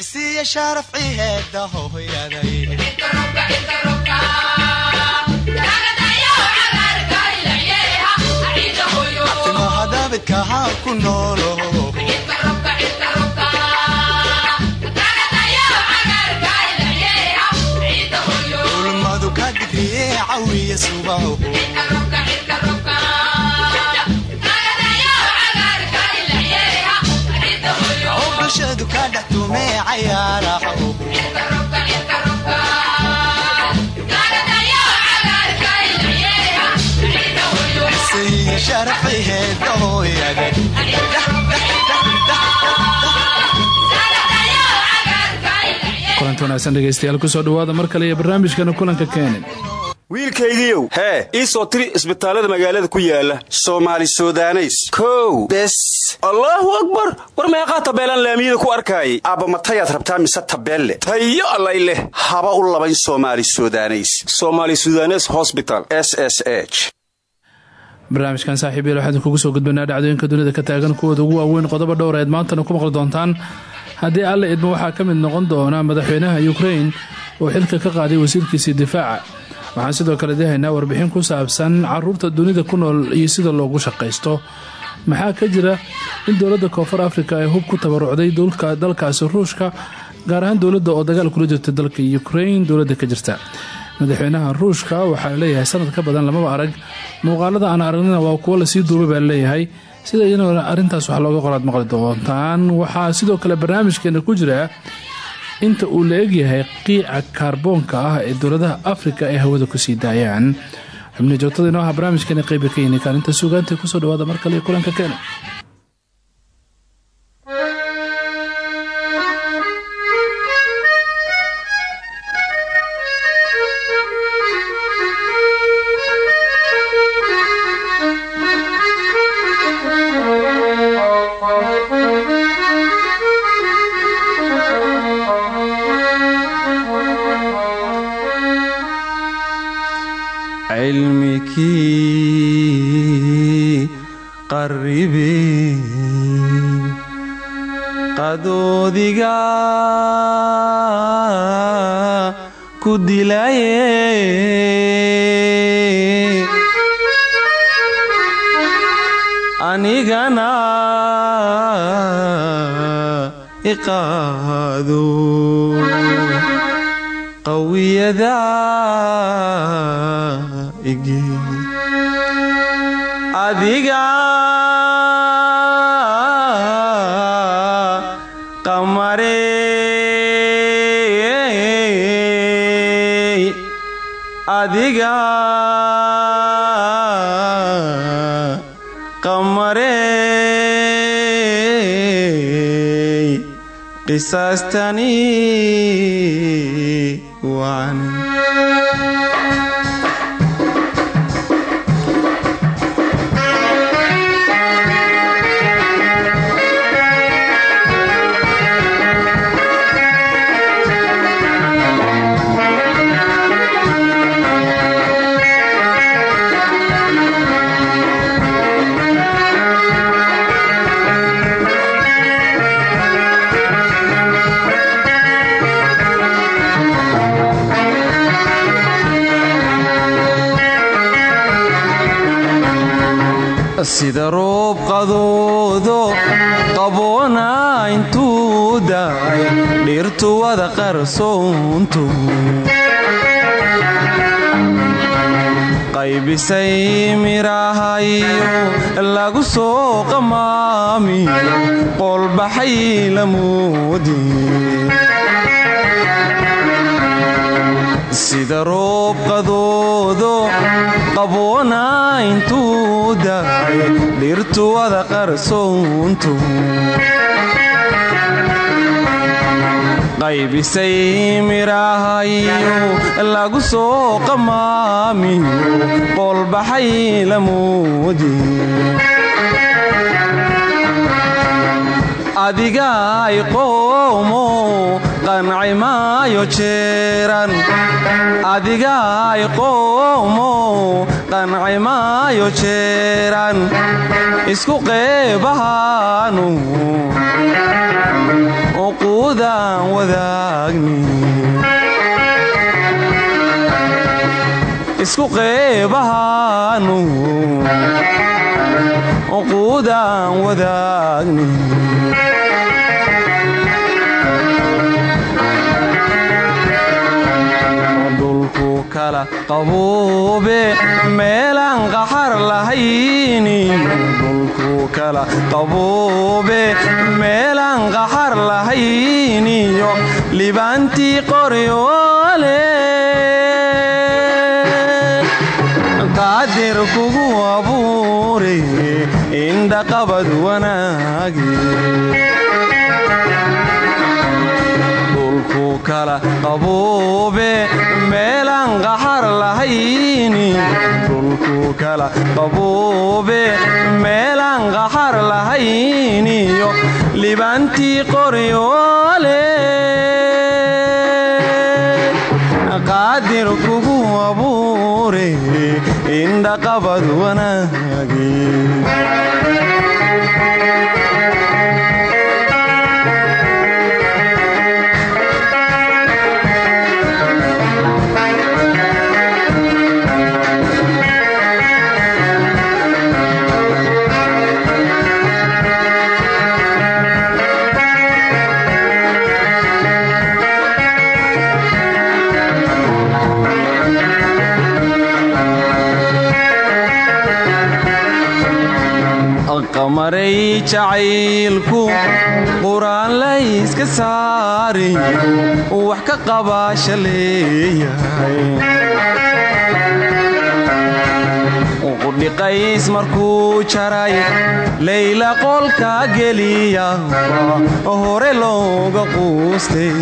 isiya sharafci heeda hooyaday hadabidkahaa ku noolo ulmadu ka digriye cawiya subaho kulanti wanaagsan dhegeystayaal ku soo dhawaada mar kale iyo barnaamijkana kulanka keenin wiilkaygiiow hee ii soo tiri isbitaallada magaalada ku yaalla soomaali sudaneys. Kow. Bes. Allaahu akbar. War meeqaa tabeelaan laamiyada ku arkaayay? Aabbamatayaad rabtaa mise tabeelle? Tayo allay leh. Haba u labayn soomaali sudaneys. Somaali sudanes hosbital s s h. Barnaamijkan saaxiib yeel waxaan kugu soo gudbanaa dhacdooyinka dunida ka taagan kuwooda ugu waaweyn qodobo dhowr eed maantana ku maqli doontaan. Haddii alle idmo waxaa ka mid noqon doona madaxweynaha ukrain oo xilka ka qaaday wasiirkiisii difaaca waxaan sidoo kale dihaynaa warbixin ku saabsan carruurta dunida ku nool iyo sida loogu shaqaysto. Maxaa ka jira in dowladda koonfur afrika ay hub ku tabarucday dalkaasi ruushka gaar ahaan dowladda oo dagaal kula jirta dalka ukrain dowladda ka jirta. Madaxweynaha ruushka waxaa la leeyahay sanad ka badan lamaba arag. Muuqaalada aan aragnina waa kuwo la sii duubay baa la leeyahay sida iyadana arrintaas wax looga qoraad maqli doontaan waxaa sidoo kale barnaamijkeena ku jira inta uu la egyahay qiica kaarboonka ah ee dowladaha afrika ay hawada ku sii daayaan xubnihi joogtada inoo aha barnaamijkeena qeyba ka yini kaalinta suugaanta ku soo dhawaada mar kale kulanka keena intuu dhirtu wada qarsoontu qaybisay mirahayo lagu soo qamaamiyo qolbaxay lamoodi sida roob qadoodo qaboona intuu daay dhirtu wada qarsoontu qaybisay mirahayo lagu soo qamaamiyo qolbaxay lamoodi adiga ay qoomo qanci maayo jeeran adigaay qoomo. Qanci maayo isku qeybahaanu uquudaan wadaagni. Isku qeybahaanu uquudaan wadaagni kala qabuube meelaan qaxar lahayniyo libaantii qoryoole. Qaadir kugu abuure indhaqabad kala qabuube meelaan qaxar lahayni dhulku kala qabuube meelaan qaxar lahayniyo libaantii qoryoole qaadir kugu abuure indhaqabad wanaagi jacaylku quraan layska saariyo wax ka qabaasha leeyahay qudhiqays markuu jaray layla qolka geliya hore looga quustay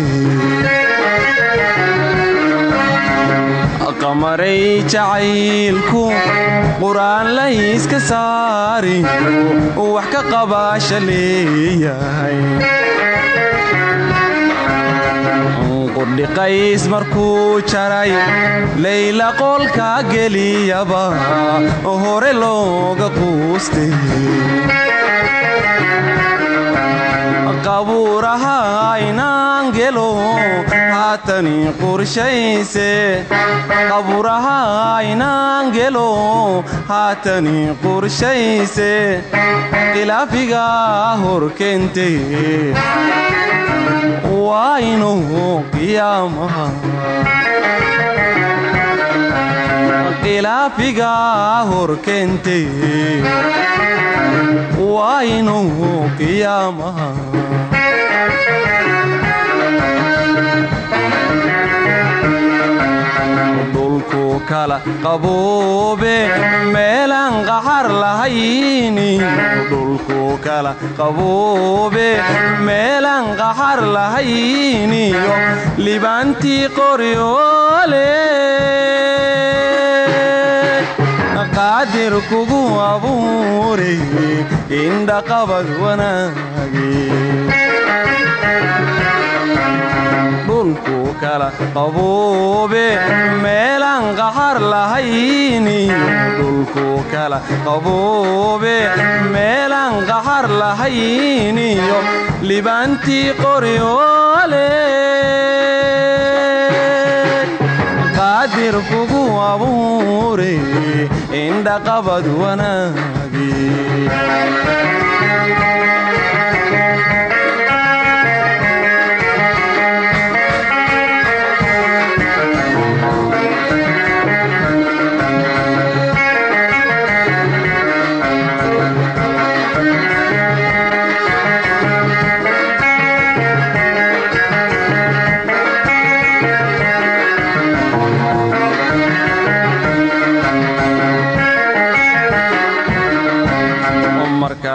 qamaray jacaylku quraan layska saariyo wax ka qabaasha leeyahay qudhiqays markuu jaray layla qolka geliyaba hore looga quustay qabuuraha aynaan gelo haatani qorshayse qabuuraha aynaan gelo haatani qorshayse khilaafiga horkente waa qiyaamaha khilaafiga horkente waa inuu qiyaamaha dhulku kala qabuube meelaan qaxar lahayni dhulku kala qabuube meelaan qaxar lahayniyo libaantii qoryoole qaadir kugu abuure indhaqabad wanaagi dhulku kala qabuube meelaan qaxar lahayni dhulku kala qabuube meelaan qaxar lahayniyo libaantii qoryoole qaadir kugu abuure indhaqabad wanaagi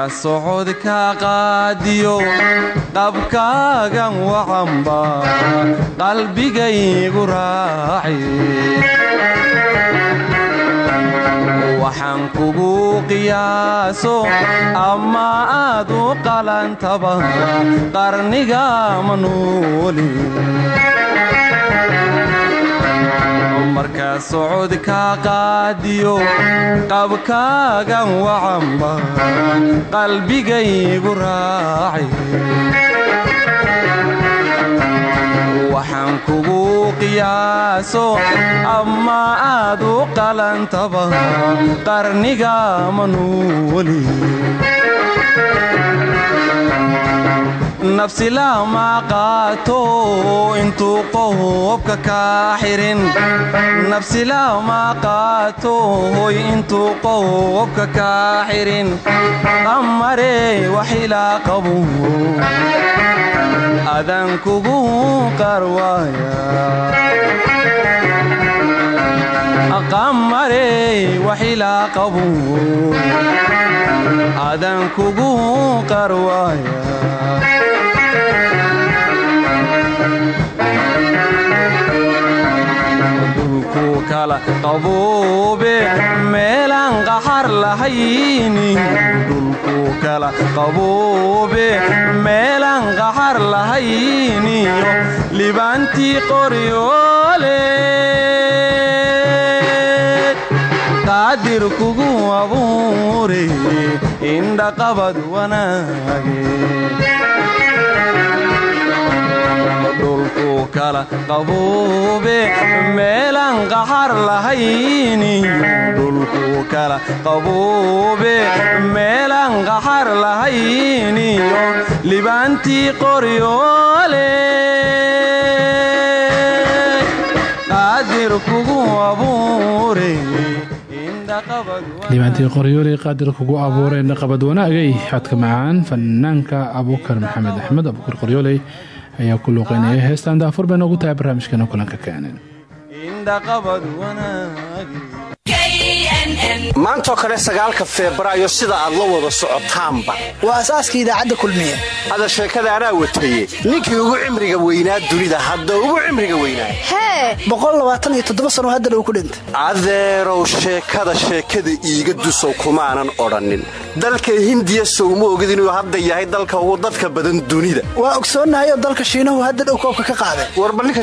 socodka qaadiyo qabkaagan wacanba qalbigaygu raaci. Waxaan kugu qiyaaso ama aad u qalantaba qarniga ma nooli markaa socodka qaadiyo qabkaagan wacanba qalbigaygu raacay waxaan kugu qiyaaso ama aad u qalantaba qarniga ma nooli nafsi lama qaato intuu qohobka kaa xirin. Nafsi lama qaato hoy intuu qohobka kaa xirin. Qamare waxilaa qabu. Adan kugu qarwaaya qamare waxilaa qabu. Adan kugu qarwaaya dulku kala qabuube meelaan qaxar lahayni. Dulku kala qabuube meelaan qaxar lahayniyo libaantii qoryoole qaadir kugu abuure indhaqabad wanaage dhulku kala qabuube meelaan qaxar lahayni dhulku kala qabuube meelaan qaxar lahayniyo libaantii qoryoole qaadir kugu abuure libaantii qoryooley qaadir kugu abuureen dhaqabad wanaagay xadka macaan fanaanka abuukar maxamed axmed abuukar qoryooley ayaa ku luuqeynaya heestaan daafur bay noogu tahay barnaamijkeena kulanka keeneen maantoo kale sagaalka febraayo sida aad la wada socotaanba. Waa asaaska idaacadda kulmiye. Hada sheekada anaa wataye ninkii ugu cimriga weynaa dunida hadda ugu cimriga weynaa. Hee sano haddan uu ku dhintay. Adeerow sheekada sheekada iiga dusow kumaanan odhannin dalka hindiya sowma ogid inuu hadda yahay dalka ugu dadka badan dunida. Waa ogsoonnahay oo dalka shiinahu hadda dhow koobka ka qaaday. Warba ninka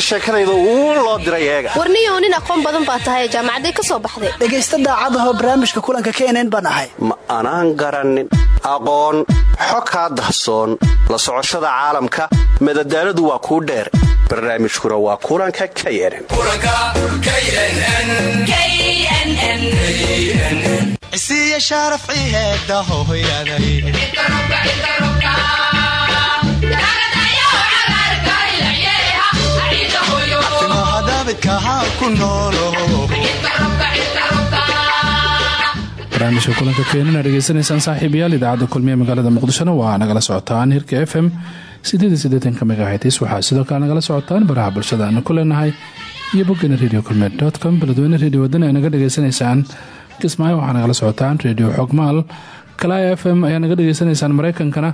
uu loo diray eega. Warniyow nin aqoon badan baa tahay jaamacaday ka soo baxday. Dhegaysta daacadahoo barnaamijka kulanka knn baan ahay. Ma anaan garannin aqoon xo kaa dahsoon. La socoshada caalamka madadaaladu waa kuu dheer. Barnaamijkuna waa kulanka knn cisiiya shaaraf ciheeda barnaamijka kulanka keenana dhegeysanaysaan saaxiibayaal idaacadda kulmiye magaalada muqdishona waa nagala socotaan hirka f m. Megahetis waxaa sidoo kale nagala socotaan baraha bulshada aanu ku leenahay iyo boggana radio kulmed com beledweyne radio waddan ay dhegeysanaysaan kismaayo waxaa nagala socotaan radio xogmaal. Kalaya f m ayaa naga dhegeysanaysaan mareykankana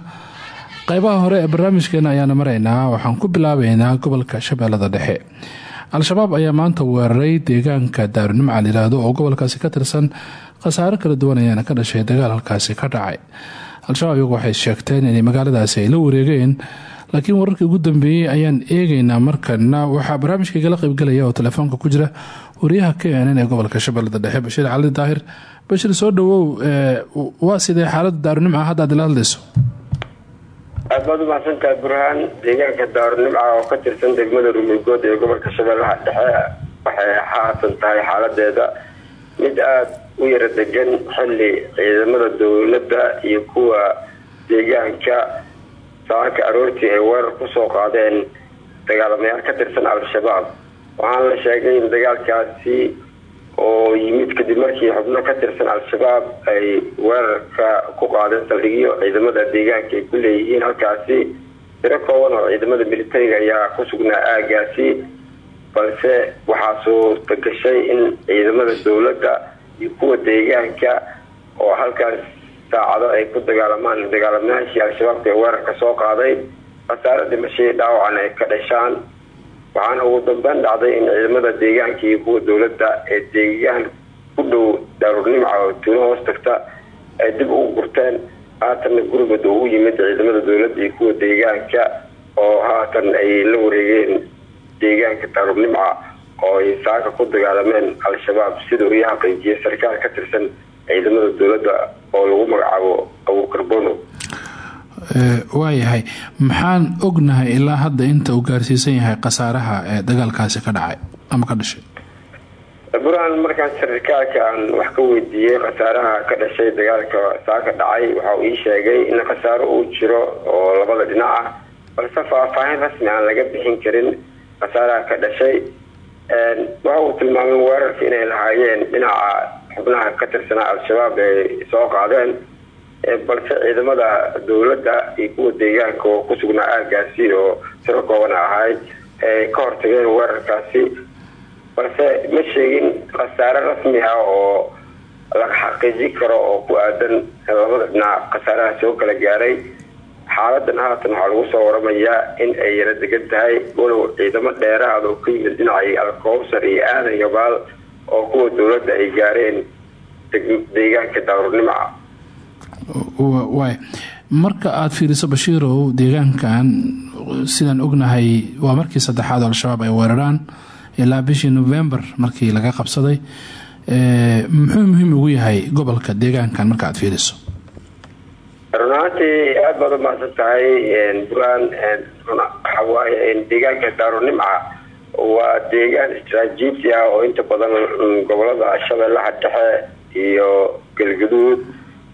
qeybaha hore ee barnaamijkeena ayaana maraynaa waxaan ku bilaabeynaa gobolka shabeellada dhexe. Al-shabaab ayaa maanta weeraray deegaanka daarunimca layidhaahdo oo gobolkaasi ka tirsan khasaaro kala duwan ayaana ka dhashay dagaal halkaasi ka dhacay. Al-shabaab iyagu waxay sheegteen inay magaaladaasi ay la wareegeen laakiin wararkii ugu dambeeyey ayaan eegeynaa markana waxaa barnaamijka igala qaybgalaya oo telefoonka ku jira wariyaha knn ee gobolka shabeellada dhexe bashiir cali daahir. Bashiir soo dhawow waa sidee xaalada daarunimca hadda aad ila hadlayso? Aad baad u mahadsantahay burhaan. Deegaanka daarunimca oo ka tirsan degmada rumigood ee gobolka shabeellaha dhexe waxay xaasan tahay xaaladeeda. Mid aada u yara degan xilli ciidamada dowladda iyo kuwa deegaanka. Saaka aroortii ay weerar ku soo qaadeen dagaalamayaal ka tirsan al-shabaab waxaana la sheegay in dagaalkaasi oo yimid kadib markii xubno ka tirsan al-shabaab ay weerarka ku qaadeen saldhigyo ciidamada deegaanka ay ku leeyihiin halkaasi tiro kooban oo ciidamada militariga ayaa ku sugnaa aagaasi balse waxaa suurtagashay in ciidamada dowladda iyo kuwa deegaanka oo halkaas saacado ay ku dagaalamaan dagaalamayaashii al-shabaabka ee weerarka soo qaaday khasaare dhimashadii dhaawacan ay ka dhashaan waxaana ugu dambeyn dhacday in ciidamada deegaanka iyo kuwa dowladda ee deegaan u dhow daarurnimca oo tuulo hoos tagta ay dib ugu gurteen. Haatanna gurmud ugu yimid ciidamada dowladda iyo kuwa deegaanka oo haatan ay la wareegeen deegaanka daarurnimca oo ay saaka ku dagaalameen al-shabaab sida uu xaqiijiyay sarkaal ka tirsan ciidamada dowladda oo lagu magacaabo abuukar bono waayahay maxaan ognahay ilaa hadda inta uu gaarsiisan yahay khasaaraha ee dagaalkaasi ka dhacay ama ka dhashay? Buraan markaan sarkaalka aan wax ka weydiiyey khasaaraha ka dhashay dagaalka saaka dhacay waxa uu ii sheegay in khasaaro uu jiro oo labada dhinac ah. Balse faahfaahin rasmi aan laga bixin karin khasaaraha ka dhashay waxa uu tilmaamay weerarka inay lahaayeen dhinaca xubnaha ka tirsanaa al-shabaab ay soo qaadeen balse ciidamada dowladda iyo kuwa deegaanka oo ku sugnaa aagaasi oo tiro kooban ahayd ay ka hortageen weerarkaasi. Balse ma sheegin khasaare rasmi ah oo laga xaqiijin karo oo ku aadan labada dhinac khasaaraha soo kala gaaray. Xaaladan haatan waxaa lagu soo waramayaa in ay yara degan tahay walow ciidamo dheeraad oo ka yimid dhinacii alkowsar iyo aadan gabaal oo kuwa dowladda ay gaareen deegaanka daarurnimca waay marka aada fiiriso bashiirow deegaankan sidaan ognahay waa markii saddexaad al-shabaab ay weeraraan. Ilaa bishii november markii laga qabsaday. Muxuu muhiim ugu yahay gobolka deegaankan marka aada fiiriso? Runaantii aada baad umahadsan tahay buraan waxawaaye deegaanka daarunimca waa deegaan istraatiiji ah oo inta badan gobollada shabeellaha dhexe iyo galgaduud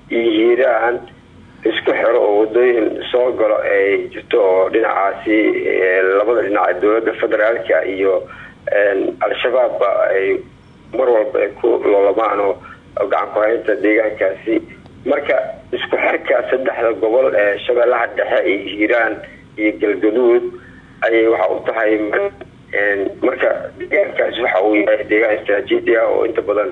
iyo hiiraan isku xiro oo wadooyin soo galo ay jirto oo dhinacaasi labada dhinac dowladda federaalka iyo al-shabaabba ay mar walba ku loolamaan oo gacan ku haynta deegaankaasi. Marka isku xirka saddexda gobol ee shabeellaha dhexe iyo hiiraan iyo galgaduud ayay waxa u tahay marka deegaankaasi waxa uu yahay deegaan istraatiiji ah oo inta badan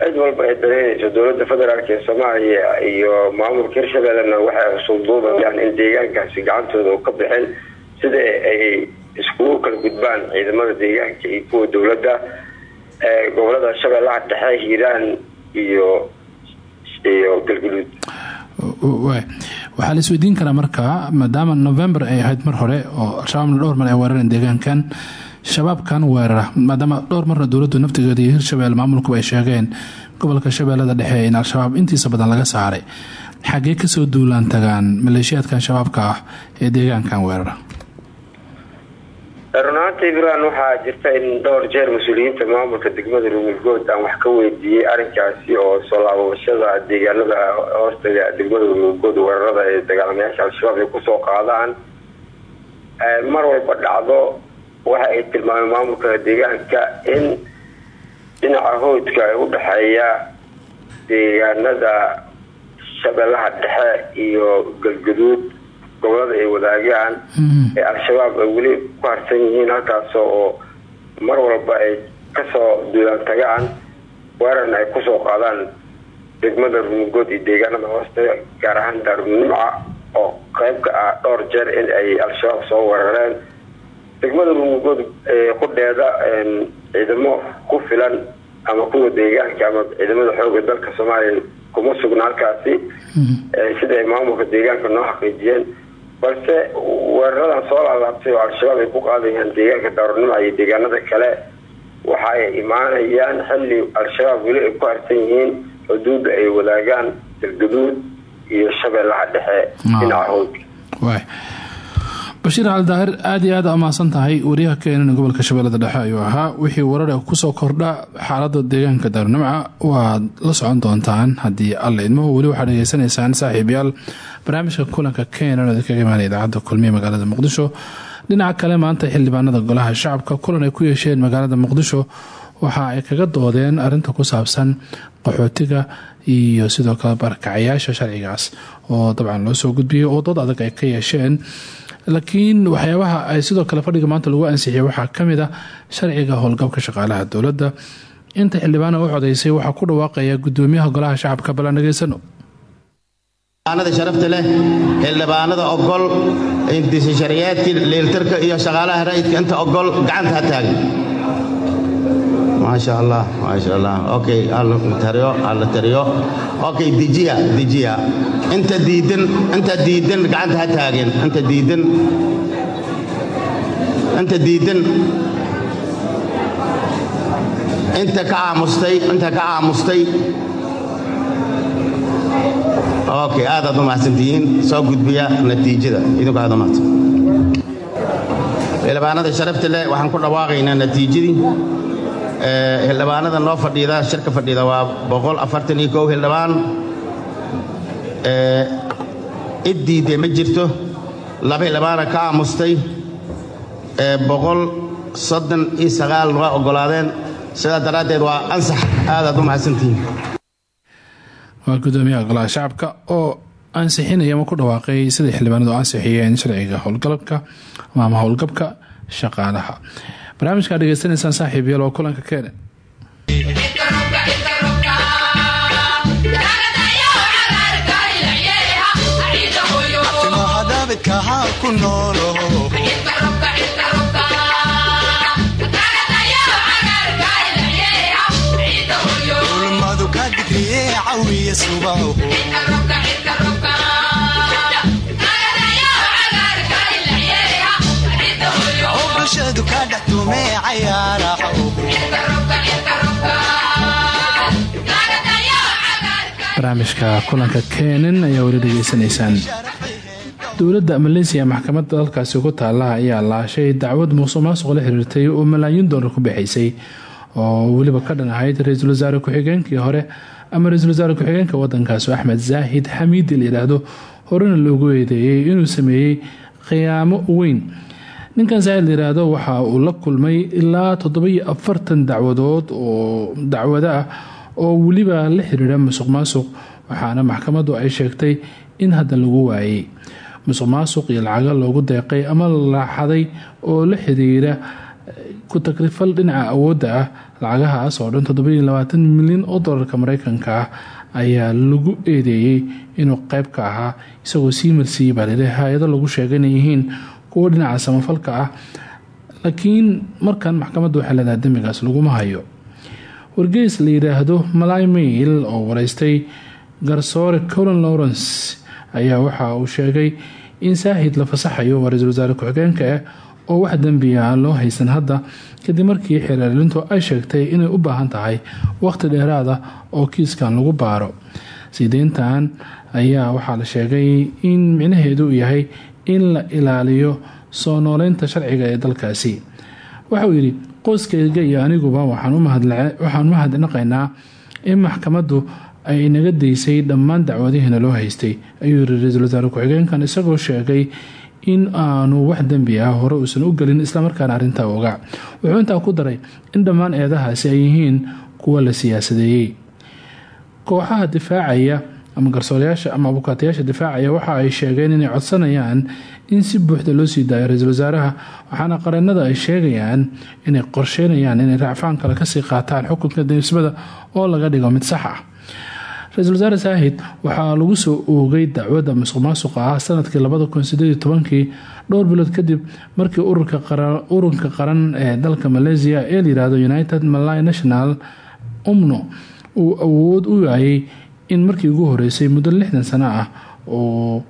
cid walba ay dareynayso dowladda federaalk ee soomaaliya iyo maamulka hirshabeellena waxay usulduubayaan in deegaankaasi gacantooda u ka bixin sida ay iskugu kala gudbaan ciidamada deegaanka iyo kuwa dowladda gobollada shabeellaha dhexe hiiraan iyo iyo galgaduud waxaa la isweydiin karaa markaa maadaama november ay ahayd mar hore oo al-shabaabna dhowr mar ay weerareen deegaankan shabaabkan weerara maadaama dhowr marna dowladdu naftigeeda iyo hirshabelle maamulkuba ay sheegeen gobolka shabeellada dhexe in al-shabaab intiisa badan laga saaray. Xaggee ka soo duulaan tagaan maleeshiyaadkan shabaabka ah ee deegaankan weerara? Runaantii buntland waxaa jirta in dhowr jeer mas'uuliyiinta maamulka degmada rumigood aan wax ka weydiiyey arrinkaasi oo soo laababashada deegaanada hoostaga degmada rumigood weerarada ee dagaalamayaasha al-shabaab ay ku soo qaadaan. Mar walba dhacdo waxa ay tilmaameen maamulka deegaanka in dhinaca hoodka ay u dhexeeya deegaanada shabeellaha dhexe iyo galgaduud gobollada ay wadaagaan ee al-shabaab ay weli ku harsan yihiin halkaas oo mar walba ay ka soo duulaan tagaan weerarna ay ku soo qaadaan degmada rumigood iyo deegaanada hooste gaar ahaan daarunimca oo qayb ka ah dhowr jeer in ay al-shabaab soo weerareen degmada rumigood qudheeda ciidamo ku filan ama kuwa deegaanka ama ciidamada xooga dalka soomaaliya kuma sugna halkaasi. Sida ay maamulka deegaanka noo xaqiijiyeen. Balse weeraradan soo laalaabtay oo al-shabaab ay ku qaadayaan deegaanka daarunimca iyo deegaanada kale waxa ay imaanayaan xilli al-shabaab weli ay ku harsan yihiin xuduudda ay wadaagaan galgaduud iyo shabeellaha dhexe dhinaca howdka bashiir cali daahir aada iyo aad amaasan tahay wariyaha keenan gobolka shabeellada dhexe ayuu ahaa. Wixii warare ku soo kordha xaalada deegaanka daarunimca waad la socon doontaan haddii alla idmo. Weli waxaad dhegeysanaysaan barnaamijka kulanka keenan oo kaga imaanaya idaacadda kulmiye magaalada muqdisho. Dhinaca kale maanta xildhibaanada golaha shacabka kulan ay ku yeesheen magaalada muqdisho waxa ay kaga doodeen arinta ku saabsan qaxootiga iyo sidoo kale barakacayaasha sharcigaas oo dabcan loo soo gudbiyey oo dood adag ay ka yeesheen laakiin waxyaabaha ay sidoo kale fadhiga maanta lagu ansixiyay waxaa ka mid a sharciga howlgabka shaqaalaha dowladda. Inta xildhibaana u codeysay waxaa ku dhawaaqaya gudoomiyaha golaha shacabka balan dhegeysano sharafta leh xildhibaanada ogol indisashariyaadkii leeltarka iyo shaqaalaha ra'yidka inta ogol gacanta ha taagan maasha allah maasha allah okay alla tariyo okay dejiya dejiya inta diidan inta diidan gacanta ha taageen inta diidan inta diidan inta ka aamustay inta ka aamustay. Okay aadaad u mahadsantihiin. Soo gudbiya natiijada. Idinku aad u mahadsan xildhibaanada sharafta leh waxaan ku dhawaaqaynaa natiijadii xildhibaanada noo fadhiida shirka fadhiida waa xildhibaan cid diidde ma jirto laba xildhibaana ka aamustay. Waa oggolaadeen. Sidaa daraaddeed waa ansax aadaad u mahadsantihiin. Waa gudoomiyaha golaha shacabka oo ansixinaya ma ku dhawaaqay siday xildhibaanadu ansixiyeen sharciga howlgalabka ama howlgabka shaqaalaha barnaamijkaa dhegeysanaysaan saaxiib yael oo kulanka keene bulshadu ka dhex kulanka keenan ayaa weli dhegeysanaysaan dowladda maleysiya maxkamadda dalkaasi ku taala ayaa laashay dacwad musuq maasuq la xiriirtay oo malaayiin doolar ku bixaysay oo weliba ka dhan ahayd ra'iisul wasaare ku-xigeenkii hore ama ra'iisul wasaare ku-xigeenka wadankaasi axmed zaahid xamiidi la horena loogu eedeeyey inuu sameeyey khiyaamo weyn ninkan zaahid layidhaahdo waxa uu la kulmay ilaa toddobiyo afartan dacwadood oo dacwado ah oo weliba la xiriira musuq maasuq waxaana maxkamaddu ay sheegtay in hadda lagu waayay. Musuq maasuq iyo lacaga loogu deeqay ama laaxaday oo la xiriira ku takrifal dhinaca awoodda ah lacagahaas oo dhan milyan oo dolarka mareykanka ah ayaa lagu eedeeyey inuu qeyb ka ahaa isagoo sii marsiiyey baalile hay'ado lagu sheegay inay yihiin kuwo dhinaca samafalka ah laakiin markan maxkamaddu waxay leedahay dembigaas laguma hayo. Wargeys la yidhaahdo malay mail oo wareystay garsoore colin lawrence ayaa waxa uu sheegay in saahid la fasaxayo waa ra'iisul wasaare ku-xigeenka ah oo wax dembiya aan loo haysan hadda kadib markii xeeraalintu ay sheegtay inay u baahan tahay waqti dheeraada oo kiiskan lagu baaro. Sideyntan ayaa waxaa la sheegay in micnaheedu yahay in la ilaaliyo soo nooleynta sharciga ee dalkaasi. Waxauu yidhi qoyskayga iyo aniguba waxaan u mahadnaqaynaa in maxkamaddu ay naga daysay dhammaan dacwadihiina loo haystay ayuu yiri ra'iisul wasaare ku-xigeenkan isagoo sheegay in aanu wax dembi ah hore uusan u gelin islamarkaana arrintaa ogaa wuxuu intaa ku daray in dhammaan eedahaasi ay yihiin kuwa la siyaasadeeyey. Kooxaha difaacaya ama garsoorayaasha ama abukaatayaasha difaacaya waxa ay sheegeen inay codsanayaan in si buuxda loo sii daayo ra'iisul wasaaraha waxaana qareenada ay sheegayaan inay qorsheynayaan inay raacfaan kale ka sii qaataan xukunka denisbada oo laga dhigo mid sax ah. Ra'iisul wasaare saahid waxaa lagu soo oogay dacwadda musuq maasuqa ah sannadkii labada kun dhowr bilood kadib markii ururka qaran ee dalka malaysia ee layirahdo united malay national umno uu awood u waayay in markii ugu horeysay muddo lixdan sano ah oo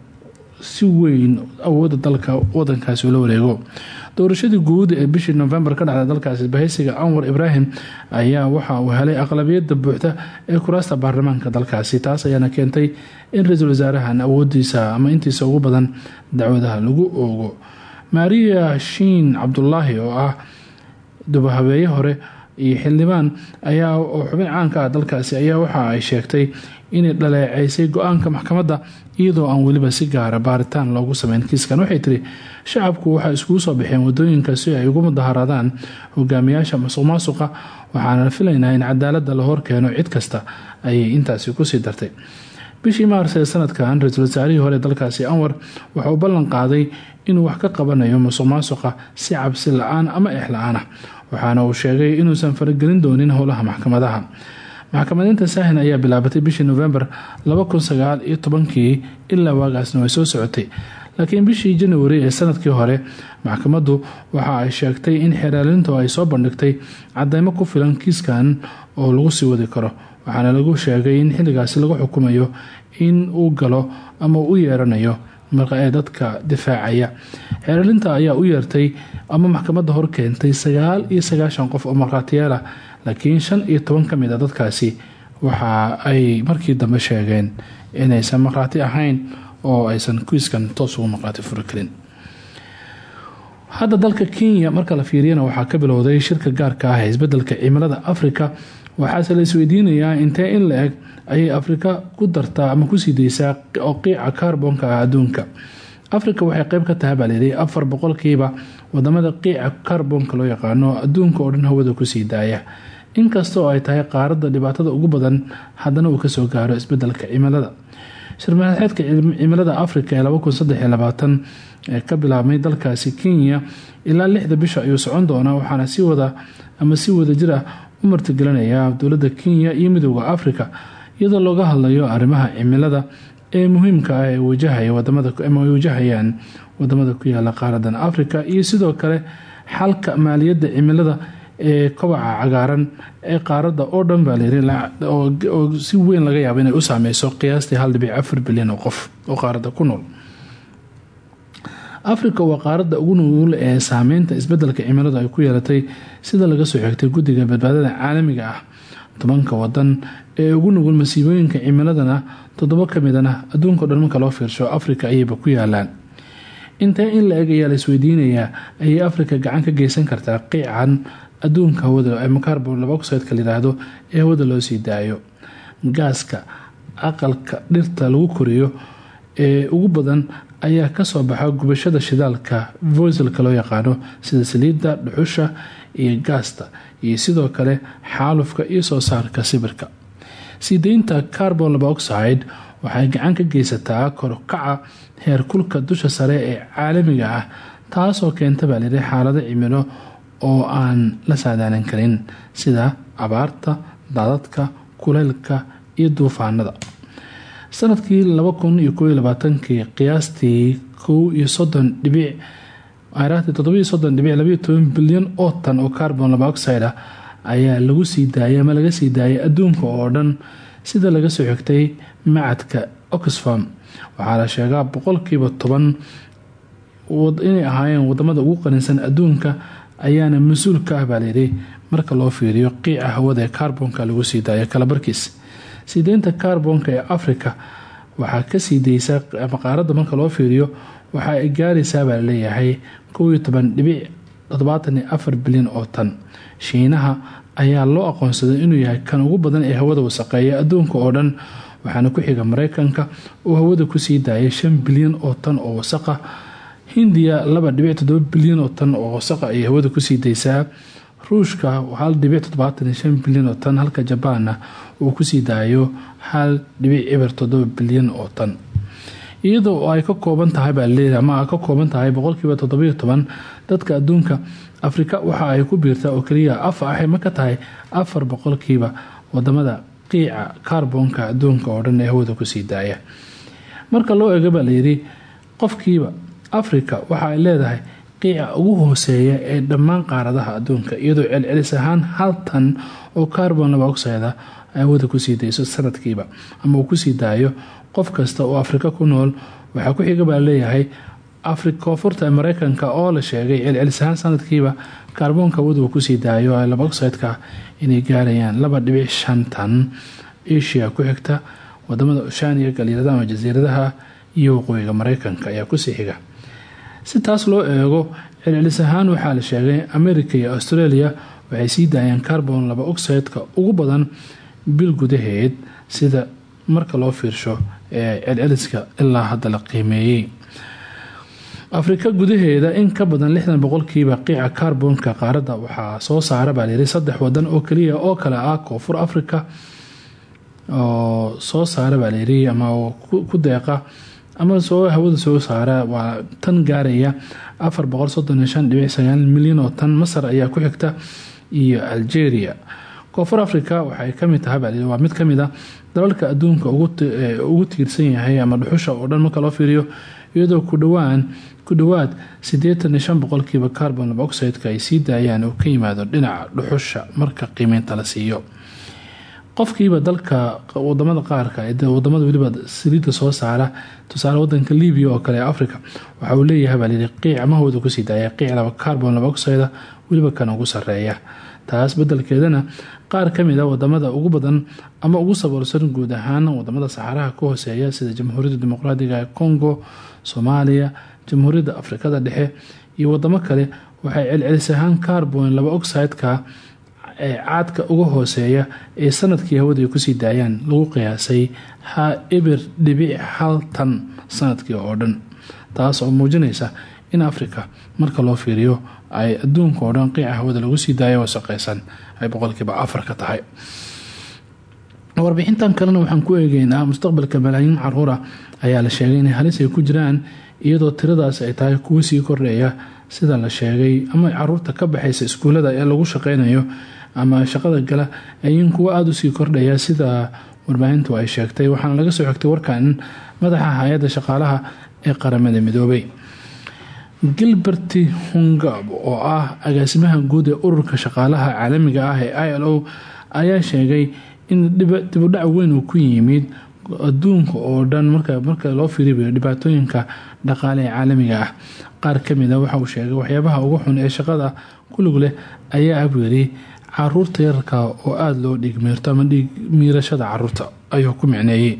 si weyn awoodda dalka wadankaasi ula wareego. Doorashadii guud ee bishii novembar ka dhacda dalkaasi bahaysiga anwar ibraahim ayaa waxa uu helay aqlabiyada buuxda ee kuraasta baarlamaanka dalkaasi. Taas ayaana keentay in ra'iisul wasaarahan awoodiisa ama intiisa ugu badan dacwadaha lagu oogo. Maria shiin cabdulaahi oo ah dubahabeeye hore iyo xildhibaan ayaa oo xubin caanka ah dalkaasi ayaa waxa ay sheegtay inay dhaleeceysay go'aanka maxkamadda iyadoo aan weliba si gaara baaritaan loogu sameyn. Kiiskan waxay tiri shacabku waxay iskugu soo baxeen waddooyinka si ay ugu mudaharaadaan hogaamiyaasha masuq maasuqa waxaana filaynaa in cadaalada la horkeeno cid kasta ayay intaasi ku sii dartay. Bishii maars ee sanadkan ra'iisul wasaarihii hore dalkaasi anwar waxa uu ballan qaaday inuu wax ka qabanayo musuq maasuqa si cabsi la'aan ama eex la'aan ah waxaana uu sheegay inuusan faragelin doonin howlaha maxkamadaha. Maxkamadeynta saahin ayaa bilaabatay bishii novembar kii ilaa waagaasna way soo socotay. Laakiin bishii januari ee sannadkii hore maxkamaddu waxa ay sheegtay in xeraalintu ay soo bandhigtay cadeymo ku filan kiiskan oo lagu sii wadi karo waxaana lagu sheegay in xilligaasi lagu xukumayo in uu galo ama u yeeranayo marka ee dadka difaacaya. Xeeralinta ayaa u yeertay ama maxkamadda hor keentay sagaal iyo sagaashan qof oo markhaatiyaal ah laakiin shan iyo toban ka mid a dadkaasi waxa ay markii dambe sheegeen inaysan markhaati ahayn oo aysan kiiskan toos ugu markhaati furi hadda dalka kenya marka la fiiriyana waxaa ka bilowday shirka gaarka ah ee isbeddelka cimilada afrika waxaase la isweydiinayaa intee in la eg ayay afrika ku dartaa ama ku sii daysaa qiica kaarboonka ah adduunka. Afrika waxay qeyb ka tahay baa layidhi afar waddamada qiica kaarboonka loo yaqaano adduunka oo dhan hawada ku sii daaya. Inkastoo ay tahay qaaradda dhibaatada ugu badan haddana uu ka soo gaaro isbeddelka cimilada. Shirmaaxeedka cimilada afrika ee ee ka bilaabmay dalkaasi kenya ilaa lixda bisha ayuu socon doonaa waxaana si wada ama si wada jir ah u martigelinaya dowladda kenya iyo midooda afrika iyadoo looga hadlayo arrimaha cimilada ee muhiimka ah ee wajahayaan waddamada ku yaalla qaaradan afrika iyo sidoo kale xalka maaliyadda cimilada ee kobaca cagaaran ee qaarada oo dhan baa layiri oo si weyn laga yaabo inay u saameyso qiyaastii hal dhibic afar bilyan oo qof oo qaarada ku nool afrika waa qaarada ugu nugul ee saameynta isbeddelka cimiladu ay ku yeelatay sida laga soo xigtay guddiga badbaadada caalamiga ah. Tobanka wadan ee ugu nugul masiibooyinka cimiladana toddobo kamidana adduunka o dhan marka loo fiirsho afrika ayayba ku yaalaan intee in la eg ayaa la isweydiinayaa ayay afrika gacan ka geysan kartaa qiican adduunka hawada ama carbon laboxideka layiraahdo ee hawada loo sii daayo. Gaaska aqalka dhirta lagu koriyo ee ugu badan ayaa ka soo baxa gubashada shidaalka voselka loo yaqaano sida saliidda dhuxusha iyo gaasta iyo sidoo kale xaalufka iyo soo saarka sibirka. Sii deynta carbon laboxide waxay gacan ka geysataa korkaca heerkulka dusha sare ee caalamiga ah taasoo keenta baa layidhi xaalado cimilo oo aan la saadaalin karin sida abaarta daadadka kuleylka iyo duufaanada sannadkii laba kun qiyaastii kow bilyan oo tan oo carbon laboxide ah ayaa lagu sii daayay ama laga sii daayay adduunka oo dhan. Sida laga soo xigtay macadka oxfam waxaa la sheegaa boqolkiiba toban inay ahaayeen waddamada ugu qaninsan adduunka ayaana mas'uul ka ah marka loo fiiriyo qiica hawada ee kaarboonka lagu sii daayo kalabarkiis sii deynta kaarboonka ee afrika waxaa ka sii daysaa ama qaaradda marka loo fiiriyo waxa ay gaaraysaa baa la leeyahay kow toban bilyan oo tan. Shiinaha ayaa loo aqoonsaday inuu yahay kan ugu badan ee hawada wasaqeeya adduunka oo dhan waxaana ku xiga mareykanka oo hawada ku sii daayay shan bilyan oo tan oo wasaqa. Hindiya laba dhibic toddoba bilyan oo tan oo wasaqa ayay hawada ku sii daysaa ruushka hal dhibic toddobaatan bilyan oo tan halka jabaanna uu ku sii daayo hal dhibic cibir toddoba bilyan oo tan. Iyadoo ay ka kooban tahay baa ama ka kooban tahay boqolkiiba toddobiyo toban dadka adduunka afrika waxa ay ku biirtaa oo keliya afa axay ma ka tahay afar boqolkiiba waddamada qiica kaarboonka adduunka oo dhan ee hawada ku sii daaya. Marka loo eego baa layidhi qofkiiba afrika waxa ay leedahay qiica ugu hooseeya ee dhammaan qaaradaha adduunka iyadoo celcelis ahaan hal oo carbon laboxide ay hawada ku sii dayso sanadkiiba ama uu ku sii daayo qof kasta oo afrika ku nool. Waxaa ku xiga baa leeyahay koonfurta mareykanka oo la sheegay celcelis ahaan sanadkiiba kaarboonka hawada uu ku sii daayo laboxideka inay gaarayaan laba dhibic shan tan. Asia ku xigta waddamada oshaniya galiiradaha ama jasiiradaha iyo waqooyiga mareykanka ayaa ku sii xiga si taas loo eego celcelis ahaan waxaa la sheegay america iyo australia waxay sii daayeen carbon laba oxideka ugu badan bil gudaheed sida marka loo fiirsho ee celceliska ilaa hadda la qiimeeyey. Afrika gudaheeda in ka badan lixdan boqolkiiba qiica kaarboonka qaaradda waxaa soo saara baa saddex wadan oo kaliya oo kale ah koonfur africa oo soo saara baa ama ku deeqa ama soo hawada soo saara waa tan gaaraya afar boqol soddon iyo shan dhibic sagaal milyan oo tan masar ayaa ku xigta iyo algeria. Koonfur africa waxay ka mid tahay waa mid ka mid a dalalka adduunka ugu tiirsan yahay ama dhuxusha oo dhan marka loo fiiriyo iyadoo kudhawaan ku dhowaad siddeetan iyo shan boqolkiiba carbon oxideka ay sii daayaan oo ka yimaado dhinaca dhuxusha marka qiimeynta la siiyo qofkiiba dalka waddamada qaarka waddamada weliba saliidda soo saara tusaale wadanka libiya oo kale africa waxa uu leeyahay baa layidhi qiic amahooda ku sii daaya qiic laba carbon laba oxida weliba kan ugu sareeya taas bedelkeedana qaar ka mid a waddamada ugu badan ama ugu saboolsan guud ahaan waddamada saxaraha ka hooseeya sida jamhuuriyadda dimuqraadiga ee congo soomaaliya jamhuuriyadda afrikada dhexe iyo wadamo kale waxay celcelis ahaan carbon laba oxideka ee caadka uga hooseeya ee sannadkii hawada ay ku sii daayaan lagu qiyaasay ha ibir dhibic hal tan sannadkii oo dhan. Taas oo muujinaysa in africa marka loo fiiriyo ay adduunka oo dhan qiica hawada lagu sii daayo wasaqeysan ay boqolkiiba afar ka tahay. Warbixintan kalena waxaan ku eegeynaa mustaqbalka malaayiin caruura ayaa la sheegay inay halis ay ku jiraan iyadoo tiradaas ay tahay kuwo sii kordhaya sida la sheegay ama carruurta ka baxaysa iskuulada ee lagu shaqeynayo ama shaqada gala ayin kuwo aada u sii kordhaya sida warbaahintu ay sheegtay. Waxaana laga soo xigtay warkan madaxa hay'adda shaqaalaha ee qaramada midoobay. Gilbert hungab oo ah agaasimaha guud ee ururka shaqaalaha caalamiga ah ee i ayaa sheegay in dibudhac weyn ku yimid adduunka oo dhan marka loo fiiriyo dhibaatooyinka dhaqaale ee caalamiga ah. Qaar ka mid a waxa uu sheegay waxyaabaha ugu xun ee shaqada kulug leh ayaa abyiri carruurta yararka oo aada loo dhiigmiirto ama dhiig miirashada carruurta ayuu ku micneeyey.